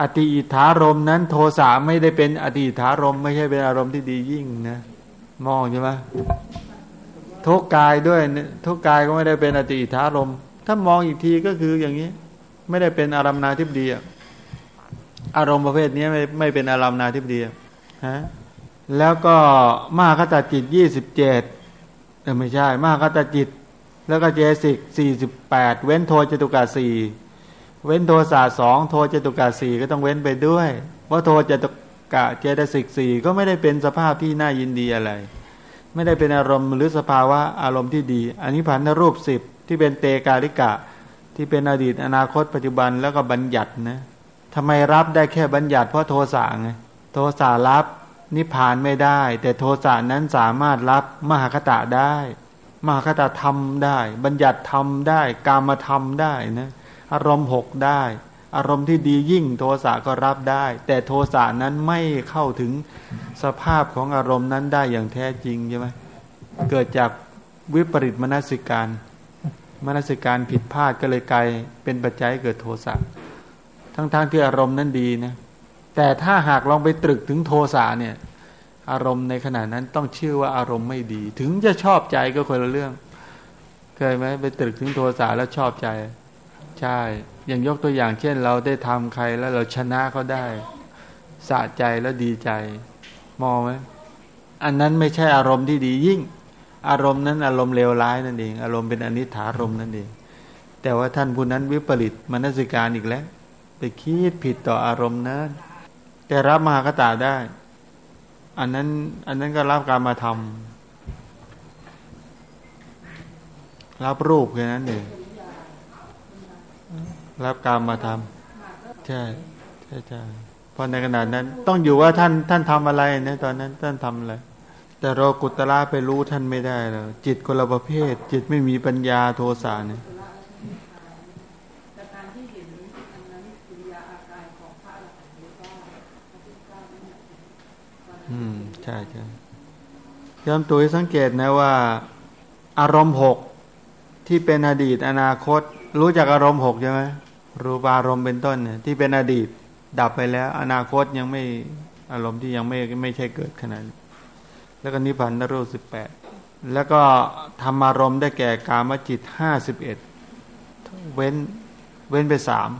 A: อติอิทารมนั้นโทสะไม่ได้เป็นอติธารมไม่ใช่เป็นอารมณ์ที่ดียิ่งนะ มองใช่ไหม ทุกกายด้วยทุกกายก็ไม่ได้เป็นอติธารมถ้ามองอีกทีก็คืออย่างนี้ ไม่ได้เป็นอารมนาทิบดีอารมณ์ประเภทนี้ไม่ไม่เป็นอารมนาทิบดีฮะแล้วก็มหาคตจิตยี่สิบเจ็ดแต่ไม่ใช่มหาคตจิต แล้วก็เจสิกสี่สิบแปดเว้นโทจตุกาสี่เว้นโทศาสองโทจตุกาสี่ก็ต้องเว้นไปด้วยเพราะโทจตุกะเจตสิกสี่ก็ไม่ได้เป็นสภาพที่น่ายินดีอะไร ไม่ได้เป็นอารมณ์หรือสภาวะอารมณ์ที่ดีอันนี้พันธรูปสิบที่เป็นเตกาลิกะ ที่เป็นอดีตอนาคตปัจจุบันแล้วก็บัญญัตินะทำไมรับได้แค่บัญญัติเพราะโทสะไงโทสะรับนิพพานไม่ได้ แต่โทสะนั้นสามารถรับมหาคตะได้ มหาคตะทำได้ บัญญัติทำได้ กามธรรมได้นะอารมณ์หกได้ อารมณ์ที่ดียิ่งโทสะก็รับได้ แต่โทสะนั้นไม่เข้าถึงสภาพของอารมณ์นั้นได้อย่างแท้จริงใช่ไหมเกิดจากวิปริตมนสิการมนสิการผิดพลาดก็เลยกลายเป็นปัจจัยเกิดโทสะทั้งๆทที่อารมณ์นั้นดีนะแต่ถ้าหากลองไปตรึกถึงโทสะเนี่ย อารมณ์ในขณะนั้นต้องชื่อว่าอารมณ์ไม่ดี ถึงจะชอบใจก็คนละเรื่องเคยไหมไปตรึกถึงโทสะแล้วชอบใจ ใช่ อย่างยกตัวอย่างเช่น เราได้ทำใครแล้วเราชนะเขาได้สะใจแล้วดีใจ มองไหมอันนั้นไม่ใช่อารมณ์ที่ดียิ่ง อารมณ์นั้นอารมณ์เลวร้ายนั่นเอง อารมณ์เป็นอนิถารมณ์นั่นเอง แต่ว่าท่านผู้นั้นวิปริตมนสิการอีกแล้ว ไปคิดผิดต่ออารมณ์นั้น แต่รับมหากตาได้ อันนั้น อันนั้นก็รับการมาทำรับรูปแค่นั้นเอง รับการมมาทำใช่ใช่ใช่เพราะในขณะนั้น ต้องอยู่ว่าท่านท่านทำอะไรเนี่ยตอนนั้นท่านทำอะไรแต่เรากุตละไปรู้ท่านไม่ได้แล้วจิตคนละประเภท จิตไม่มีปัญญาโทสะเนี่ยอืมใช่ใช่ย้ำตัวให้สังเกตนะว่า อารมณ์หกที่เป็นอดีตอนาคต รู้จักอารมณ์หกใช่ไหม รูปารมณ์เป็นต้นเนี่ยที่เป็นอดีตดับไปแล้ว อนาคตยังไม่อารมณ์ที่ยังไม่ไม่ใช่เกิดขนาดแล้วก็นิพพานนรูสิบแปดแล้วก็ธรรมารมณ์ได้แก่กามจิตห้าสิบเอ็ดเว้นเว้นไปสาม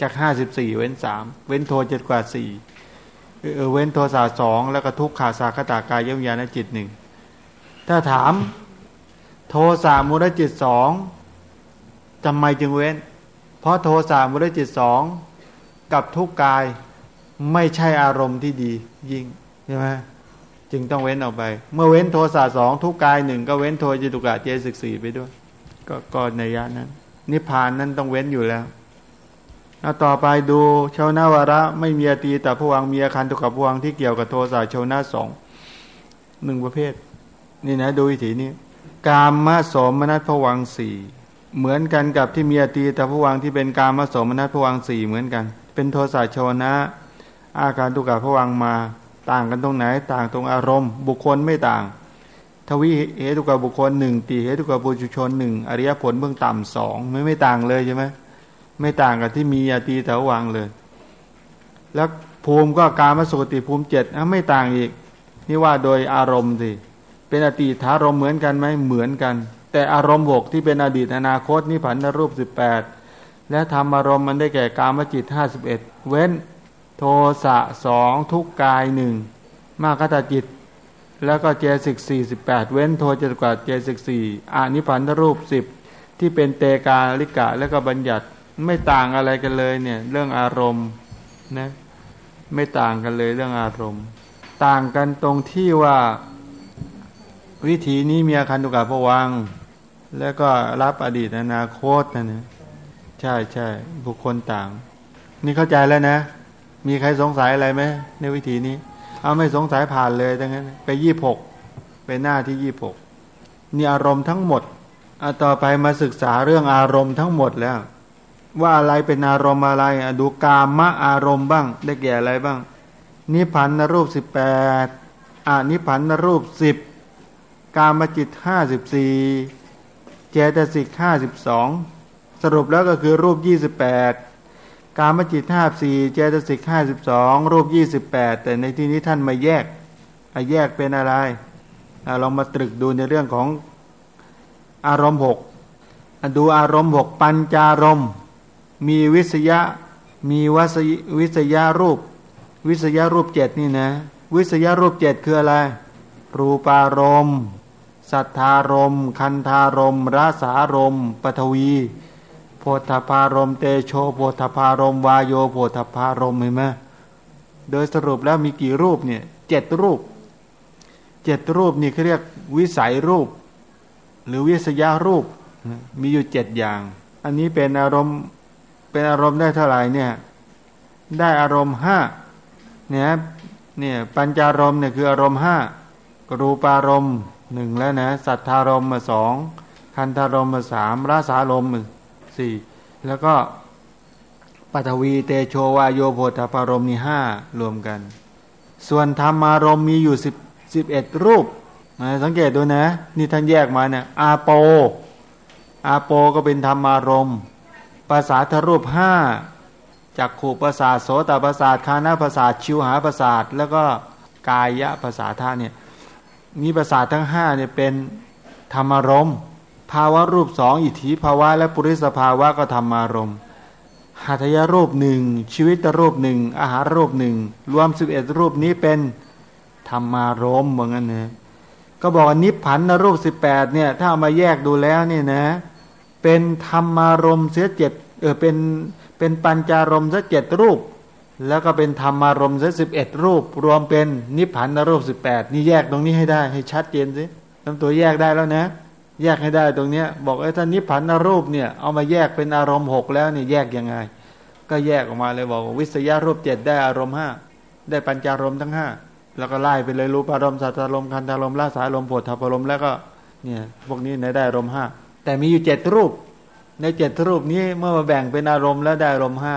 A: จากห้าสิบสี่เว้นสามเว้นโทเจ็ดกว่าสี่เออเว้นโทสะสองแล้วก็ทุกขาสาคตากายยมยานจิตหนึ่งถ้าถามโทสะมุรจิตสองทำไมจึงเว้น เพราะโทสะมุรจิตสองกับทุกกายไม่ใช่อารมณ์ที่ดียิ่งใช่ไหมจึงต้องเว้นออกไป เมื่อเว้นโทสะสองทุกกายหนึ่งก็เว้นโทจิตุกะเจสิกสี่ไปด้วย ก็ก็ในยะนั้น นิพพานนั้นต้องเว้นอยู่แล้วเอาต่อไปดูชาวนาวาระไม่มีอตีแต่ผวังมีอาคันตุกับผวังที่เกี่ยวกับโทสะชาวนาสองหนึ่งประเภท นี่นะดูวิถีนี้ กามมาสมนัตผวังสี่ เหมือนกันกับที่มีอตีแต่ผวังที่เป็นกามมสมนัตผวังสี่เหมือนกัน เป็นโทสะชวนะ อาการตุกับผวังมาต่างกันตรงไหน ต่างตรงอารมณ์ บุคคลไม่ต่าง ทวิเหตุกับบุคคลหนึ่งตีเหตุกับบุจุชนหนึ่งอริยผลเบื้องต่ำสองไม่ไม่ต่างเลยใช่ไหมไม่ต่างกับที่มียาตีแถววางเลย แล้วภูมิก็การมสุติภูมิเจ็ดไม่ต่างอีก นี่ว่าโดยอารมณ์สิเป็นอดีตารมเหมือนกันไหมเหมือนกัน แต่อารมณ์หกที่เป็นอดีตอนาคตนิพพานรูปสิบแปดและทำอารมณ์มันได้แก่กามจิตห้าสิบเอ็ดเว้นโทสะสองทุกกายหนึ่งมากตาจิต แล้วก็เจสิกสี่สิบแปดเว้นโทจตกว่าเจสิกสี่อานิพันธรูปสิบที่เป็นเตกาลิกะแล้วก็บัญญัติไม่ต่างอะไรกันเลยเนี่ยเรื่องอารมณ์นะไม่ต่างกันเลยเรื่องอารมณ์ ต่างกันตรงที่ว่าวิธีนี้มีอาคันตุกะพวัง แล้วก็รับอดีตอนาคตนะเนี่ยใช่ใช่บุคคลต่าง นี่เข้าใจแล้วนะ มีใครสงสัยอะไรไหมในวิธีนี้ เอาไม่สงสัยผ่านเลยดังนั้น ไปยี่หกไปหน้าที่ยี่หกนี่อารมณ์ทั้งหมดเอาต่อไปมาศึกษาเรื่องอารมณ์ทั้งหมดแล้ว ว่าอะไรเป็นอารมณ์อะไรดูกามะอารมณ์บ้าง ได้แก่อะไรบ้าง นิพพันนรูปสิบแปดอานิพพันนรูปสิบกามจิตห้าสิบสี่ เจตสิกห้าสิบสองสรุปแล้วก็คือรูปยี่สิบแปดกามจิตห้าสี่เจตสิกห้าสิบสองรูปยี่สิบแปดแต่ในที่นี้ท่านมาแยกแยกเป็นอะไรลองมาตรึกดูในเรื่องของอารมณ์หกดูอารมณ์หกปัญจารมมีวิสยะมีวสวิสยารูป วิสยารูปเจ็ดนี่นะ วิสยารูปเจ็ดคืออะไร รูปารมณ์ สัทธารม คันธารมรสารมปทวีโพธพารม เตโชโพธพารม วายโยโพธพารมเห็นไหมโดยสรุปแล้วมีกี่รูปเนี่ยเจ็ดรูปเจ็ดรูปนี่เขาเรียกวิสัยรูป หรือวิสยารูปมีอยู่เจ็ดอย่าง อันนี้เป็นอารมณ์เป็นอารมณ์ได้เท่าไหร่เนี่ยได้อารมณ์ห้าเนี่ยเนี่ยปัญจารมเนี่ยคืออารมณ์ห้ารูปารมณ์ หนึ่งแล้วนะ สัทธารมมาสองคันธารมมาสามราสารมมาสี่แล้วก็ปัทวีเตโชวายโยโพธปารมนี่ห้ารวมกัน ส่วนธรรมารมมีอยู่สิบสิบเอ็ดรูปสังเกตดูนะ นี่ท่านแยกมาเนี่ยอาโป อาโปก็เป็นธรรมารมภาษาทรูปห้าจากขูประสาทโสตประสาทคานาประสาทชิวหาประสาทแล้วก็กายะประสาท่าเนี่ย มีประสาททั้งห้าเนี่ยเป็นธรรมารมภาวะรูปสองอิทธิภาวะ และปุริสภาวะก็ธรรมารมหัตถยรูปหนึ่งชีวิตรูปหนึ่งอาหารรูปหนึ่งรวมสิบเอ็ดรูปนี้เป็นธรรมารมเหมือนกันนะก็บอกว่านิพพันนรูปสิบแปดเนี่ย ถ้าเอามาแยกดูแล้วเนี่ยนะ เป็นธรรมารมเสียเจ็ดเออเป็นเป็นปัญจารมเสียเจ็ดรูป แล้วก็เป็นธรรมารมเสียสิบเอ็ดรูป รวมเป็นนิพพันนรูปสิบแปดนี่แยกตรงนี้ให้ได้ให้ชัดเจนสิทำตัวแยกได้แล้วนะ แยกให้ได้ตรงเนี้ย บอกไอ้ท่านนิพพันนรูปเนี่ยเอามาแยกเป็นอารมณ์หกแล้วเนี่ยแยกยังไง ก็แยกออกมาเลยบอกวิสยารูปเจ็ดได้อารมณ์ห้าได้ปัญจารมทั้งห้าแล้วก็ไล่ไปเลยรูปารมณ์สัตตารมณ์คันธารมณ์ลาสารมณ์โผฏฐารมณ์แล้วก็เนี่ยพวกนี้ในได้อารมณ์ห้าแต่มีอยู่เจ็ดรูป ในเจ็ดรูปนี้เมื่อมาแบ่งเป็นอารมณ์แล้วได้อารมณ์ห้า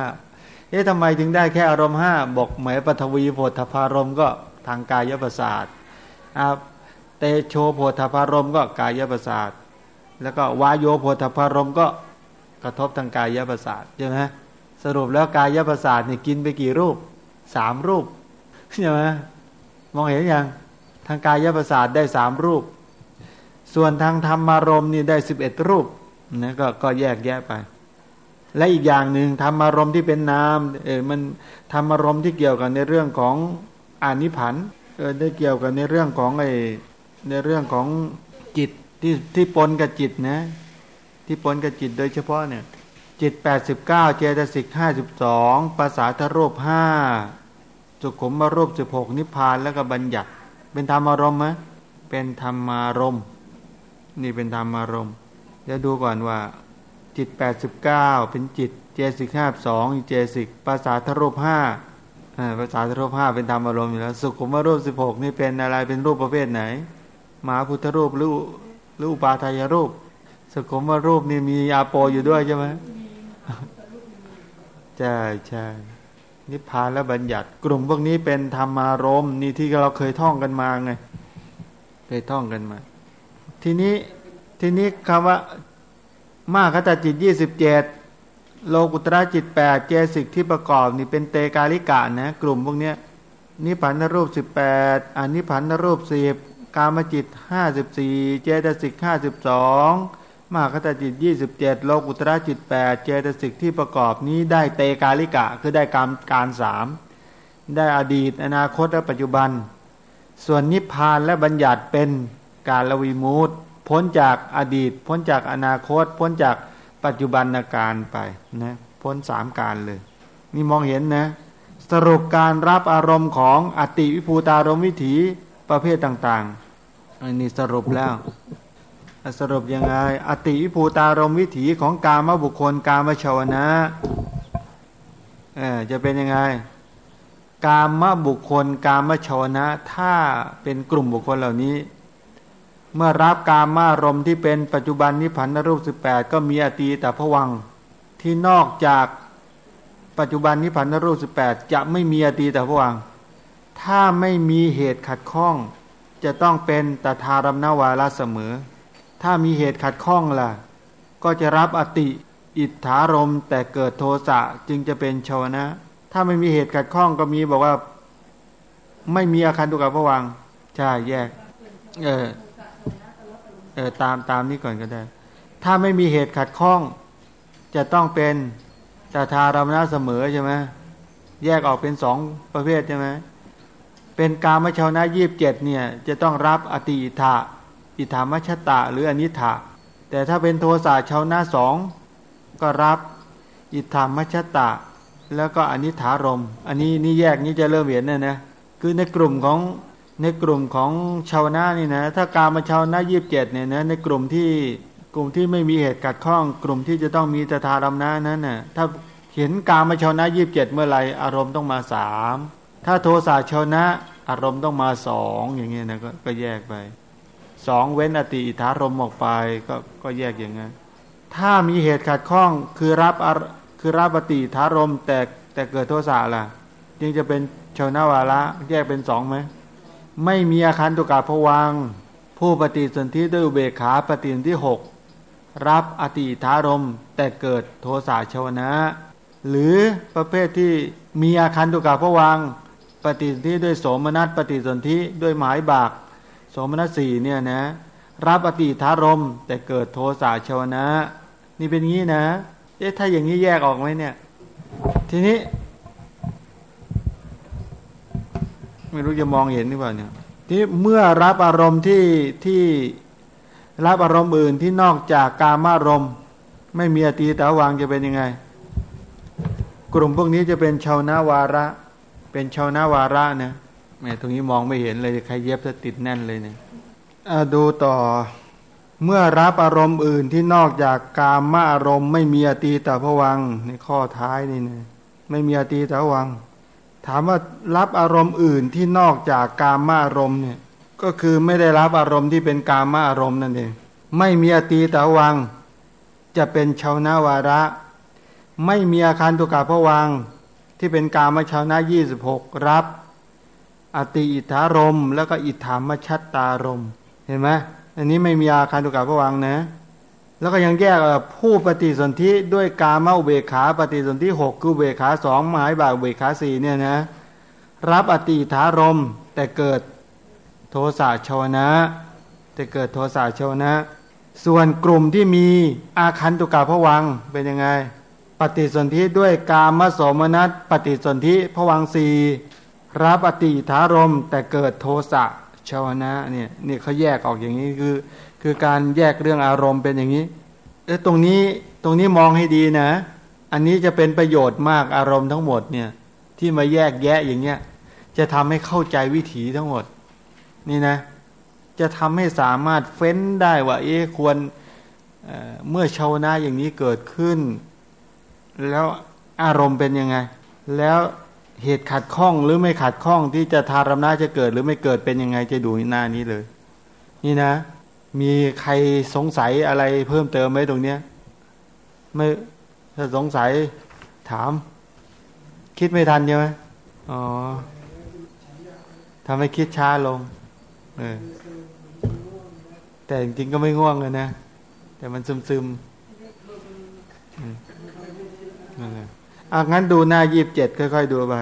A: เอ๊ะทำไมถึงได้แค่อารมณ์ห้าบอกหมยปฐวีโผฏฐารมก็ทางกายประสาทอาเตโชโผฏฐารมก็กายประสาทแล้วก็วายโยโผฏฐารมก็กระทบทางกายประสาทใช่ไหมสรุปแล้วกายประสาทนี่กินไปกี่รูปสามรูปใช่ไหมมองเห็นยังทางกายประสาทได้สามรูป ส่วนทางธรรมารมณ์นี่ได้สิบเอ็ดรูปนะก็ก็แยกแยะไป และอีกอย่างหนึ่งธรรมารมณ์ที่เป็นนามเออมันธรรมารมณ์ที่เกี่ยวกับในเรื่องของอานิพันธ์เออได้เกี่ยวกับในเรื่องของไอในเรื่องของจิตที่ที่ปนกับจิตนะที่ปนกับจิตโดยเฉพาะเนี่ยจิตแปดสิบเก้าเจตสิกห้าสิบสองภาษาทรูปห้าสุขุมมารูปสิบหกนิพพานแล้วก็บัญญัติ เป็นธรรมารมณ์ไหมเป็นธรรมารมณ์นี่เป็นธรรมารมณ์เดี๋ยวดูก่อนว่า จิตแปดสิบเก้าเป็นจิตเจสิกห้าสองเจสิกภาษาทรูปห้าภาษาทรูปห้าเป็นธรรมอารมณ์อยู่แล้ว สุขุมมารูปสิบหกนี่เป็นอะไรเป็นรูปประเภทไหนมหาพุทธรูปหรือหรืออุปาทายรูป สุขุมมารูปนี่มีอาโปอยู่ด้วยใช่ไหมใช่ใช่นิพพานและบัญญัติ กลุ่มพวกนี้เป็นธรรมารมณ์นี่ที่เราเคยท่องกันมาไงเคยท่องกันมา ทีนี้ทีนี้คำว่า มาคตจิตยี่สิบเจ็ดโลกุตระจิตแปดเจสิกที่ประกอบนี่เป็นเตกาลิกะนะกลุ่มพวกนี้นิพพานรูปสิบแปดอนิพพานรูปสิบกามจิตห้าสิบสี่เจตสิกห้าสิบสองมหาคตจิตยี่สิบเจ็ดโลกุตระจิตแปดเจตสิกที่ประกอบนี้ได้เตกาลิกะ คือได้กรรมการสามได้อดีต อนาคตและปัจจุบัน ส่วนนิพพานและบัญญัติเป็นการละวีมูต พ้นจากอดีต พ้นจากอนาคต พ้นจากปัจจุบันการไปนะพ้นสามการเลย นี่มองเห็นนะ สรุปการรับอารมณ์ของอติวิภูตารมวิถีประเภทต่างๆอันนี้สรุปแล้ว สรุปยังไง อติวิภูตารมวิถีของกามบุคคลกามชาวนะเออจะเป็นยังไง กามบุคคล กามชาวนะ ถ้าเป็นกลุ่มบุคคลเหล่านี้ เมื่อรับกามารมที่เป็นปัจจุบันนิพพานรูปสิบแปดก็มีอตีแต่ผวังที่นอกจากปัจจุบันนิพพานรูปสิบแปดจะไม่มีอตีแต่ผวังถ้าไม่มีเหตุขัดข้อง จะต้องเป็นตถารมนาวาระเสมอ ถ้ามีเหตุขัดข้องล่ะ ก็จะรับอติอิทธารมแต่เกิดโทสะจึงจะเป็นชาวนะ ถ้าไม่มีเหตุขัดข้องก็มีบอกว่า ไม่มีอาคารตุกะพวังใช่แยก เออ เออตามตามนี้ก่อนก็ได้ ถ้าไม่มีเหตุขัดข้อง จะต้องเป็นจตารมนะเสมอใช่ไหมแยกออกเป็นสองประเภทใช่ไหมเป็นกามชาวนะยีบเจ็ดเนี่ย จะต้องรับอติอิทะอิธามชตะหรืออนิถะแต่ถ้าเป็นโทสะชาวนาสองก็รับอิธามชตะ แล้วก็อนิถารม อันนี้นี่แยกนี้จะเริ่มเห็นนะนะคือในกลุ่มของ ในกลุ่มของชาวนานี่นะถ้าการมาชาวนายีิบเจ็ดเนี่ยนะในกลุ่มที่กลุ่มที่ไม่มีเหตุกัดข้อง กลุ่มที่จะต้องมีตถารมนานั้นนะ่ะถ้าเห็นการมาชาวนายีิบเจ็ดเมื่อไรอารมณ์ต้องมาสามถ้าโทสะชาวนะอารมณ์ต้องมาสองอย่างเงี้ยนะกก็แยกไปสองเว้นอติอิทารมออกไปก็ก็แยกอย่างนั้นถ้ามีเหตุขัดข้องคือรับคือรับปฏิทารมแต่แต่เกิดโทสะล่ะ จึงจะเป็นชาวนาวาระแยกเป็นสองไหม ไม่มีอาคารตุกาพวัง ผู้ปฏิสนธิด้วยเบขาปฏิสนธิหกรับอติทารมแต่เกิดโทสะชาวนะ หรือประเภทที่มีอาคารตุกาพวัง ปฏิสนธิด้วยโสมนัสปฏิสนธิด้วยหมายบากโสมนัสสี่เนี่ยนะ รับอติทารมแต่เกิดโทสะชาวนะ นี่เป็นงี้นะเอ๊ะถ้าอย่างนี้แยกออกไหมเนี่ย ทีนี้ ไม่รู้จะมองเห็นหรือเปล่าเนี่ยที่เมื่อรับอารมณ์ที่ที่รับอารมณ์อื่นที่นอกจากกามารมณ์ ไม่มีอตีตาวางจะเป็นยังไง กลุ่มพวกนี้จะเป็นชาวนาวาระ เป็นชาวนาวาระนะแม่ตรงนี้มองไม่เห็นเลยใครเย็บจะติดแน่นเลยเนี่ยดูต่อเมื่อรับอารมณ์อื่นที่นอกจากกามาอารมณ์ ไม่มีอตีตพวังในข้อท้ายนี่นะไม่มีอตีตวัง ถามว่ารับอารมณ์อื่นที่นอกจากกามมาอารมณ์เนี่ยก็คือไม่ได้รับอารมณ์ที่เป็นกามมาอารมณ์นั่นเองไม่มีอตีตวัง จะเป็นชาวนาวาระ ไม่มีอาคารตุกาพวัง ที่เป็นกามชาวนายี่สิบหกรับ อติอิทธารมแล้วก็อิทธามชัตตารมเห็นไหมอันนี้ไม่มีอาคารตุกาพวังนะ แล้วก็ยังแยกผู้ปฏิสนธิด้วยกามาอุเบขาปฏิสนธิหกคือเบขาสองหมายบากเบขาสี่เนี่ยนะรับอติถารมแต่เกิดโทสะชวนะแต่เกิดโทสะชวนะ ส่วนกลุ่มที่มีอาคันตุกาพวังเป็นยังไง ปฏิสนธิด้วยกามสมนัตปฏิสนธิพวังสีรับอติถารมแต่เกิดโทสะชาวนะเนี่ยนี่เขาแยกออกอย่างนี้คือ คือการแยกเรื่องอารมณ์เป็นอย่างนี้แล้วตรงนี้ตรงนี้มองให้ดีนะ อันนี้จะเป็นประโยชน์มากอารมณ์ทั้งหมดเนี่ย ที่มาแยกแยะอย่างเงี้ยจะทำให้เข้าใจวิถีทั้งหมด นี่นะ จะทำให้สามารถเฟ้นได้ว่า เอ๊ควรเเมื่อชาวนาอย่างนี้เกิดขึ้น แล้วอารมณ์เป็นยังไง แล้วเหตุขัดข้องหรือไม่ขัดข้องที่จะทารมนาจะเกิดหรือไม่เกิดเป็นยังไงจะดูหน้านี้เลย นี่นะ มีใครสงสัยอะไรเพิ่มเติมไหมตรงเนี้ย ไม่ถ้าสงสัยถาม คิดไม่ทันใช่ไหมอ๋อทำให้คิดช้าลงเออแต่จริงๆก็ไม่ง่วงเลยนะ แต่มันซึมซึมนั่นแหละอางั้นดูหน้ายีบเจ็ดค่อยๆ ดูไป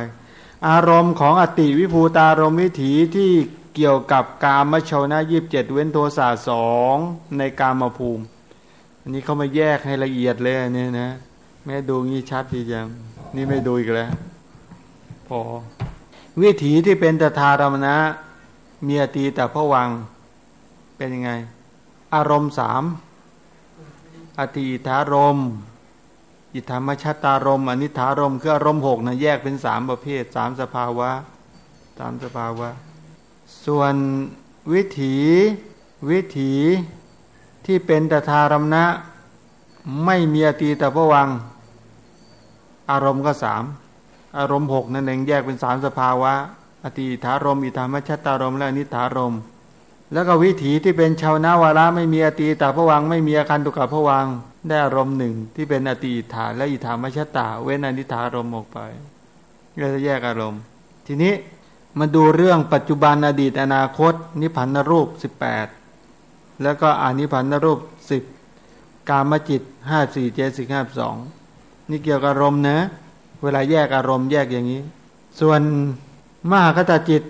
A: อารมณ์ของอติวิภูตารมวิถีที่ เกี่ยวกับกามชาวนายีบเจ็ดเว้นโทสะสองในกามภูมิ อันนี้เขามาแยกให้ละเอียดเลยเนี่ยนะ แม่ดูงี้ชัดดีจัง นี่ไม่ดูอีกแล้ว พอ วิถีที่เป็นตถารมนะมีอตีแต่พวังเป็นยังไง อารมณ์สามอติธารมณ์อิทธรรมชาตารมอนิถารมคืออารมณ์หกนะแยกเป็นสามประเภทสามสภาวะสามสภาวะ ส่วนวิถีวิถีที่เป็นตถารมณะไม่มีอตีตะพวัง อารมณ์ก็สามอารมณ์หกนั่นเองแยกเป็นสามสภาวะ อติถารมอิธรรมชัตตารมและอนิถารม แล้วก็วิถีที่เป็นชาวนาวาระไม่มีอตีตาพวังไม่มีอาการตุกะพวังได้อารมณ์หนึ่งที่เป็นอติฐาและอิทามชตาเว้นอนิธารมออกไปก็จะแยกอารมณ์ ทีนี้ มาดูเรื่องปัจจุบันอดีตอนาคต นิพพานรูปสิบแปดแล้วก็อานิพพานรูปสิบกามจิตห้าสี่เจสิกห้าสองนี่เกี่ยวกับอารมณ์นะ เวลาแยกอารมณ์แยกอย่างนี้ ส่วนมหาคตาจิต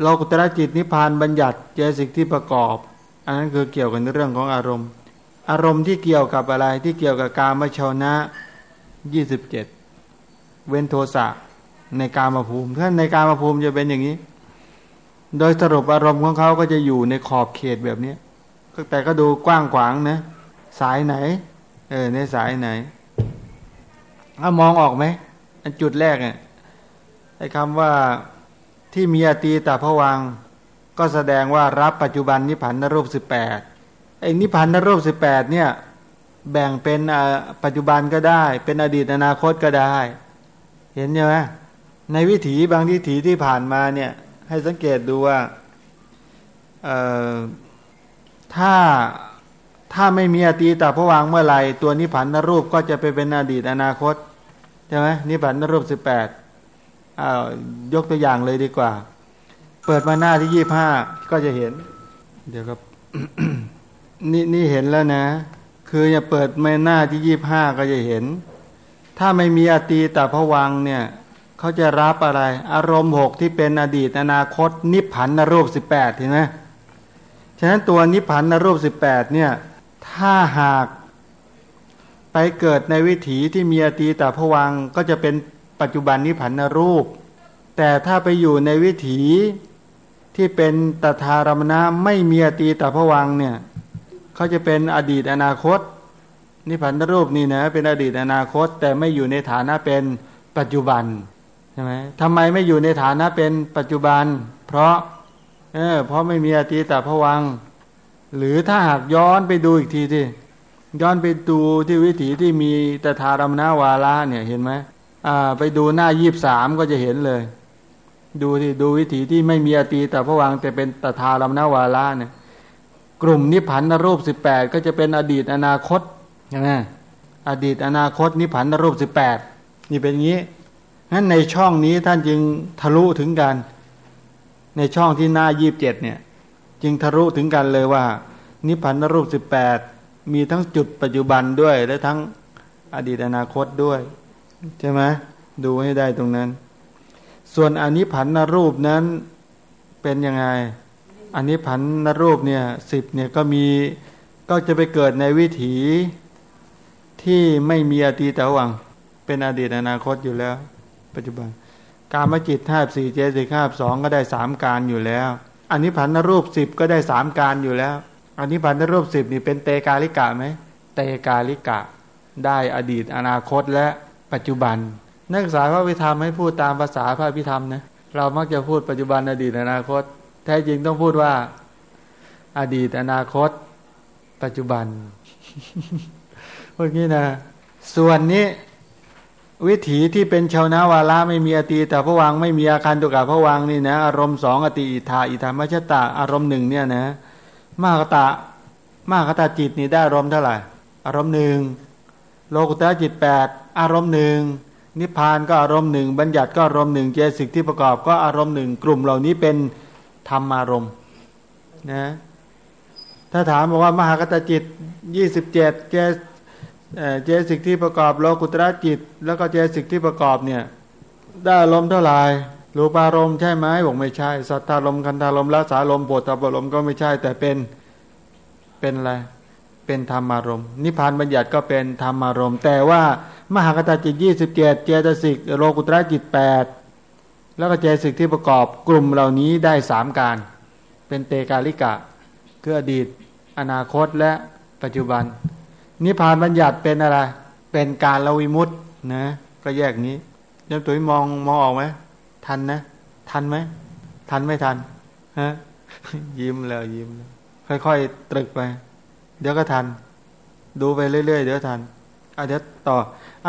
A: โลกุตระจิตนิพพานบัญญัติเจสิกที่ประกอบ อันนั้นคือเกี่ยวกันเรื่องของอารมณ์ อารมณ์ที่เกี่ยวกับอะไรที่เกี่ยวกับกามชาวนะยี่สิบเจ็ดเว้นโทสะ ในการมาภูมิถ้าในการมาภูมิจะเป็นอย่างนี้ โดยสรุปอารมณ์ของเขาก็จะอยู่ในขอบเขตแบบนี้แต่ก็ดูกว้างขวางนะ สายไหน เออในสายไหนถ้ามองออกไหมอันจุดแรกเนี่ยไอ้คำว่าที่มีอตีตาผวัง ก็แสดงว่ารับปัจจุบันนิพพานนรูปสิบแปดไอ้นิพพานนรูปสิบแปดเนี่ย แบ่งเป็นปัจจุบันก็ได้ เป็นอดีตอนาคตก็ได้ เห็นใช่ไหม ในวิถีบางวิถีที่ผ่านมาเนี่ย ให้สังเกตดูว่าถ้าถ้าไม่มีอตีตาผวังเมื่อไหร่ตัวนิพพานนรูปก็จะไปเป็นอดีตอนาคตใช่ไหมนิพพานนรูปสิบแปดยกตัวอย่างเลยดีกว่า เปิดมาหน้าที่ยี่ห้าก็จะเห็น เดี๋ยวครับนี่นี่เห็นแล้วนะ คืออย่าเปิดมาหน้าที่ยี่ห้าก็จะเห็น ถ้าไม่มีอตีแต่ผวังเนี่ย เขาจะรับอะไร อารมณ์หกที่เป็นอดีตอนาคต นิพพันนรูปสิบแปดเห็นไหมฉะนั้นตัวนิพพันนรูปสิบแปดเนี่ยถ้าหากไปเกิดในวิถีที่มีอตีแต่ผวังก็จะเป็นปัจจุบันนิพพันนรูป แต่ถ้าไปอยู่ในวิถีที่เป็นตถารมณะไม่มีอตีตพวังเนี่ยเขาจะเป็นอดีตอนาคต นิพพานรูปนี่นะเป็นอดีตอนาคต แต่ไม่อยู่ในฐานะเป็นปัจจุบัน ใช่ไหมทำไมไม่อยู่ในฐานะเป็นปัจจุบัน เพราะ เออ เพราะไม่มีอตีตพวัง หรือถ้าหากย้อนไปดูอีกทีที่ย้อนไปดูที่วิถีที่มีตถารมณวาระเนี่ยเห็นไหมอ่า ไปดูหน้ายีบสามก็จะเห็นเลย ดูที่ดูวิถีที่ไม่มีอตีแต่พวังแต่เป็นตถาลมนาวาระเนี่ย กลุ่มนิพพันนรูปสิบแปดก็จะเป็นอดีตอนาคตใช่ไหมอดีตอนาคตนิพพันนรูปสิบแปดนี่เป็นอย่างนี้ งั้นในช่องนี้ท่านจึงทะลุถึงกัน ในช่องที่หน้ายีบเจ็ดเนี่ย จึงทะลุถึงกันเลยว่า นิพพันนรูปสิบแปดมีทั้งจุดปัจจุบันด้วย และทั้งอดีตอนาคตด้วย ใช่ไหมดูให้ได้ตรงนั้น ส่วนอนิพันนรูปนั้นเป็นยังไงอนิพันนรูปเนี่ยสิบเนี่ยก็มีก็จะไปเกิดในวิถีที่ไม่มีอดีตแต่หวัง เป็นอดีตอนาคตอยู่แล้ว ปัจจุบัน การมจิตห้าสี่เจสิกห้าสองก็ได้สามการอยู่แล้วอันนี้พันนรูปสิบก็ได้สามการอยู่แล้วอันนี้พันนรูปสิบนี่เป็นเตกาลิกะไหมเตกาลิกะ ได้อดีตอนาคตและปัจจุบัน นักศึกษาพระพิธรรมให้พูดตามภาษาพระพิธรรมนะเรามักจะพูดปัจจุบันอดีตอนาคต แท้จริงต้องพูดว่า อดีตอนาคต ปัจจุบันพวกนี้นะ ส่วนนี้ วิถีที่เป็นชาวนาวาระไม่มีอตีแต่พระวังไม่มีอาคารตุกะพระวังนี่นะอารมณ์สองอติอิทาอิธามัชตาอารมณ์หนึ่งเนี่ยนะมากตะมากตาจิตนี่ได้อารมณ์เท่าไหร่อารมณ์หนึ่งโลกุตระจิตแปดอารมณ์หนึ่งนิพพานก็อารมณ์หนึ่งบัญญัติก็อารมณ์หนึ่งเจสิกที่ประกอบก็อารมณ์หนึ่งกลุ่มเหล่านี้เป็นธรรมารมณ์นะถ้าถามบอกว่ามหากตจิตยี่สิบเจ็ดเจ เจสิกที่ประกอบโลกุตระจิต แล้วก็เจสิกที่ประกอบเนี่ยได้อารมณ์เท่าไหร่รูปารมณ์ใช่ไหมบอกไม่ใช่ สัทธารมคันธารมละสารมโปตตาบรมก็ไม่ใช่ แต่เป็นเป็นอะไรเป็นธรรมารมณ์นิพพานบัญญัติก็เป็นธรรมารมณ์แต่ว่ามหากตาจิตยี่สิบเจ็ดเจตสิกโลกุตระจิตแปดแล้วก็เจตสิกที่ประกอบกลุ่มเหล่านี้ได้สามการ เป็นเตกาลิกะคืออดีต อนาคตและปัจจุบัน นิพพานบัญญัติเป็นอะไร เป็นการละวิมุตนะ ก็แยกนี้ยังตัวมองมองออกไหมทันนะ ทันไหมทันไม่ทันฮะยิ้มแล้วยิ้มค่อยๆตรึกไป เดี๋ยวก็ทัน ดูไปเรื่อยๆเดี๋ยวทันอะเดี๋ยวต่อ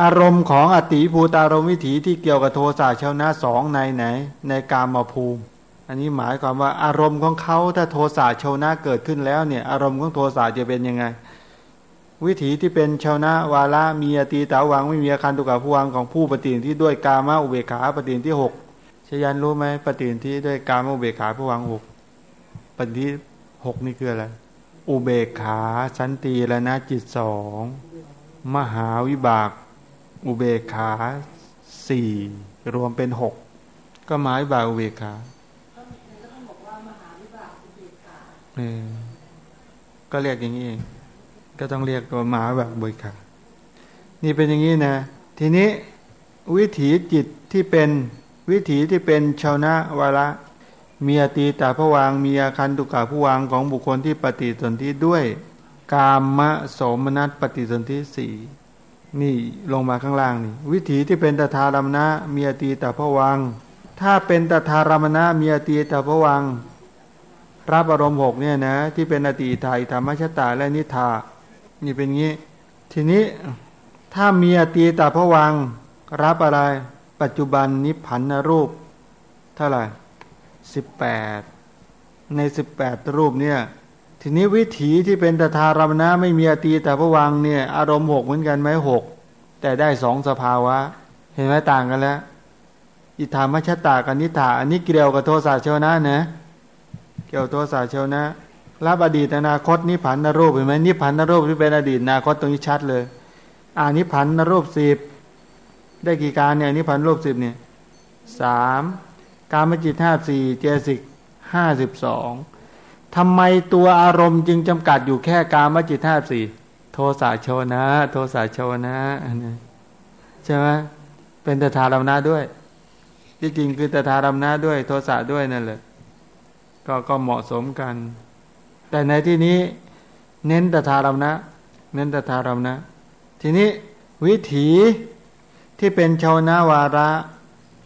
A: อารมณ์ของอติภูตารมวิถีที่เกี่ยวกับโทสะชวนะสองในไหน ในกามาภูมิ อันนี้หมายความว่าอารมณ์ของเขาถ้าโทสะชวนะเกิดขึ้นแล้วเนี่ย อารมณ์ของโทสะจะเป็นยังไง วิถีที่เป็นชาวนะวาระมีอตีตาวังไม่มีอาการตุกะผู้วังของผู้ปฏินที่ด้วยกามาอุเบกขาปฏินที่หกชยันรู้ไหมปฏินที่ด้วยกามาอุเบกขาผู้วังหกปฏิที่หกนี่คืออะไรอุเบกขาสันติและนะจิตสองมหาวิบาก อุเบกขาสี่รวมเป็นหกก็หมายบาอุเบกขาเออก็เรียกอย่างนี้เอง ก็ต้องเรียกว่าหมาแบบบุยขานี่เป็นอย่างนี้นะ ทีนี้วิถีจิตที่เป็นวิถีที่เป็นชาวนะวาระมีอตีตาผวางมีอาคันตุกาผวางของบุคคลที่ปฏิสนธิด้วย กามมะโสมนัสปฏิสนธิสี่นี่ลงมาข้างล่างนี่ วิถีที่เป็นตถารมณะมีอตีตพวัง ถ้าเป็นตถารมณะมีอตีตพวังรับอารมณ์หกเนี่ยนะ ที่เป็นอตีไทยธรรมชตาและนิทา นี่เป็นงี้ ทีนี้ถ้ามีอตีตพวังรับอะไร ปัจจุบันนิพพันรูป เท่าไหร่สิบแปดในสิบแปดรูปเนี่ย ทีนี้วิถีที่เป็นตถารมณะไม่มีอตีแต่พวังเนี่ย อารมณ์หกเหมือนกันไหมหกแต่ได้สองสภาวะ เห็นไหมต่างกันแล้วอิทธามชตากับนิถาอันนี้เกี่ยวกับโทสะเชวนะนะ เกี่ยวโทสะเชวนะ รับอดีตอนาคตนิพพันนรูปเห็นไหมนิพพันนรูปที่เป็นอดีตอนาคตตรงนี้ชัดเลยอ่านิพพันนรูปสิบได้กี่การเนี่ยนิพพันรูปสิบเนี่ยสามการมจิตห้าสี่เจสิกห้าสิบสองทำไมตัวอารมณ์จึงจำกัดอยู่แค่การมจิตห้าสี่โทสะโชนะ โทสะโชนะใช่ไหมเป็นตถารมนะด้วยที่จริงคือตถารมนะด้วย โทสะด้วยนั่นแหละก็ก็เหมาะสมกัน แต่ในที่นี้เน้นตถารมนะ เน้นตถารมนะ ทีนี้วิถีที่เป็นชาวนาวาระ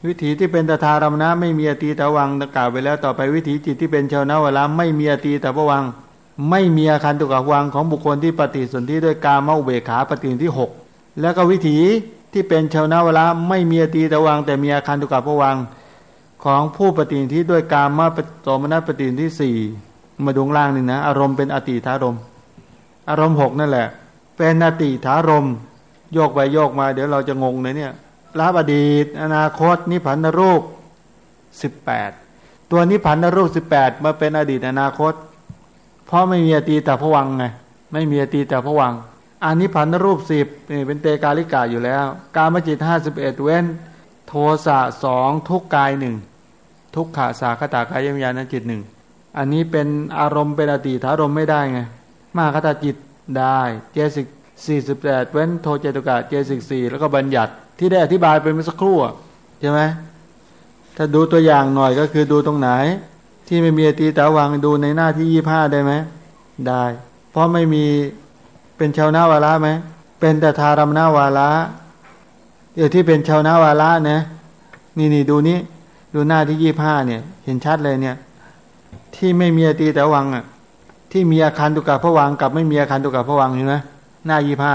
A: วิถีที่เป็นตถารมนะ ไม่มีอตีตะวังกล่าวไปแล้วต่อไปวิถีจิตที่เป็นชาวนาวาระไม่มีอตีตะวัง ไม่มีอาคันตุกะวังของบุคคลที่ปฏิสนธิด้วยกาเมาเบขาปฏิสนธิหกแล้วก็วิถีที่เป็นชาวนาวาระไม่มีอตีตะวัง แต่มีอาคันตุกะวังของผู้ปฏิสนธิด้วยกามาปโสมนัสปฏิสนธิสี่ มาดวงล่างนี่นะอารมณ์เป็นอติธารมอารมณ์หกนั่นแหละ เป็นอติธารมโยกไปโยกมา เดี๋ยวเราจะงงเลยเนี่ยรับอดีต อนาคต นิพพานรูปสิบแปดตัวนิพพานรูปสิบแปดมาเป็นอดีตอนาคต เพราะไม่มีอตีแต่ผวังไงไม่มีอตีแต่ผวังอานิพพานรูปสิบนี่เป็นเตกาลิกาอยู่แล้ว กามจิตห้าสิบเอ็ดเว้น โทสะสองทุกกายหนึ่งทุกขาสาคตากายยมยานจิตหนึ่ง อันนี้เป็นอารมณ์เป็นอติถารมไม่ได้ไงมาคตาจิตได้เจสิกสี่สิบแปดเว้นโทเจตุกะเจสิกสี่แล้วก็บัญญัติที่ได้อธิบายไปเมื่อสักครู่ใช่ไหมถ้าดูตัวอย่างหน่อยก็คือดูตรงไหน ที่ไม่มีอตีตาวังดูในหน้าที่ยี่ห้าได้ไหมได้ เพราะไม่มีเป็นชาวนาวาระไหมเป็นแต่ทารมนาวาระเดี๋ยวที่เป็นชาวนาวาระนะนี่นี่ดูนี้ดูหน้าที่ยี่ห้าเนี่ย เห็นชัดเลยเนี่ย ที่ไม่มีอตีแต่วังอะ ที่มีอาคารตุกะพระวังกับไม่มีอาคารตุกะพระวังเห็นไหมหน้ายี่ห้า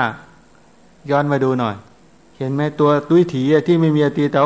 A: ย้อนมาดูหน่อย เห็นไหมตัวตุ้ยถีที่ไม่มีอตีแต่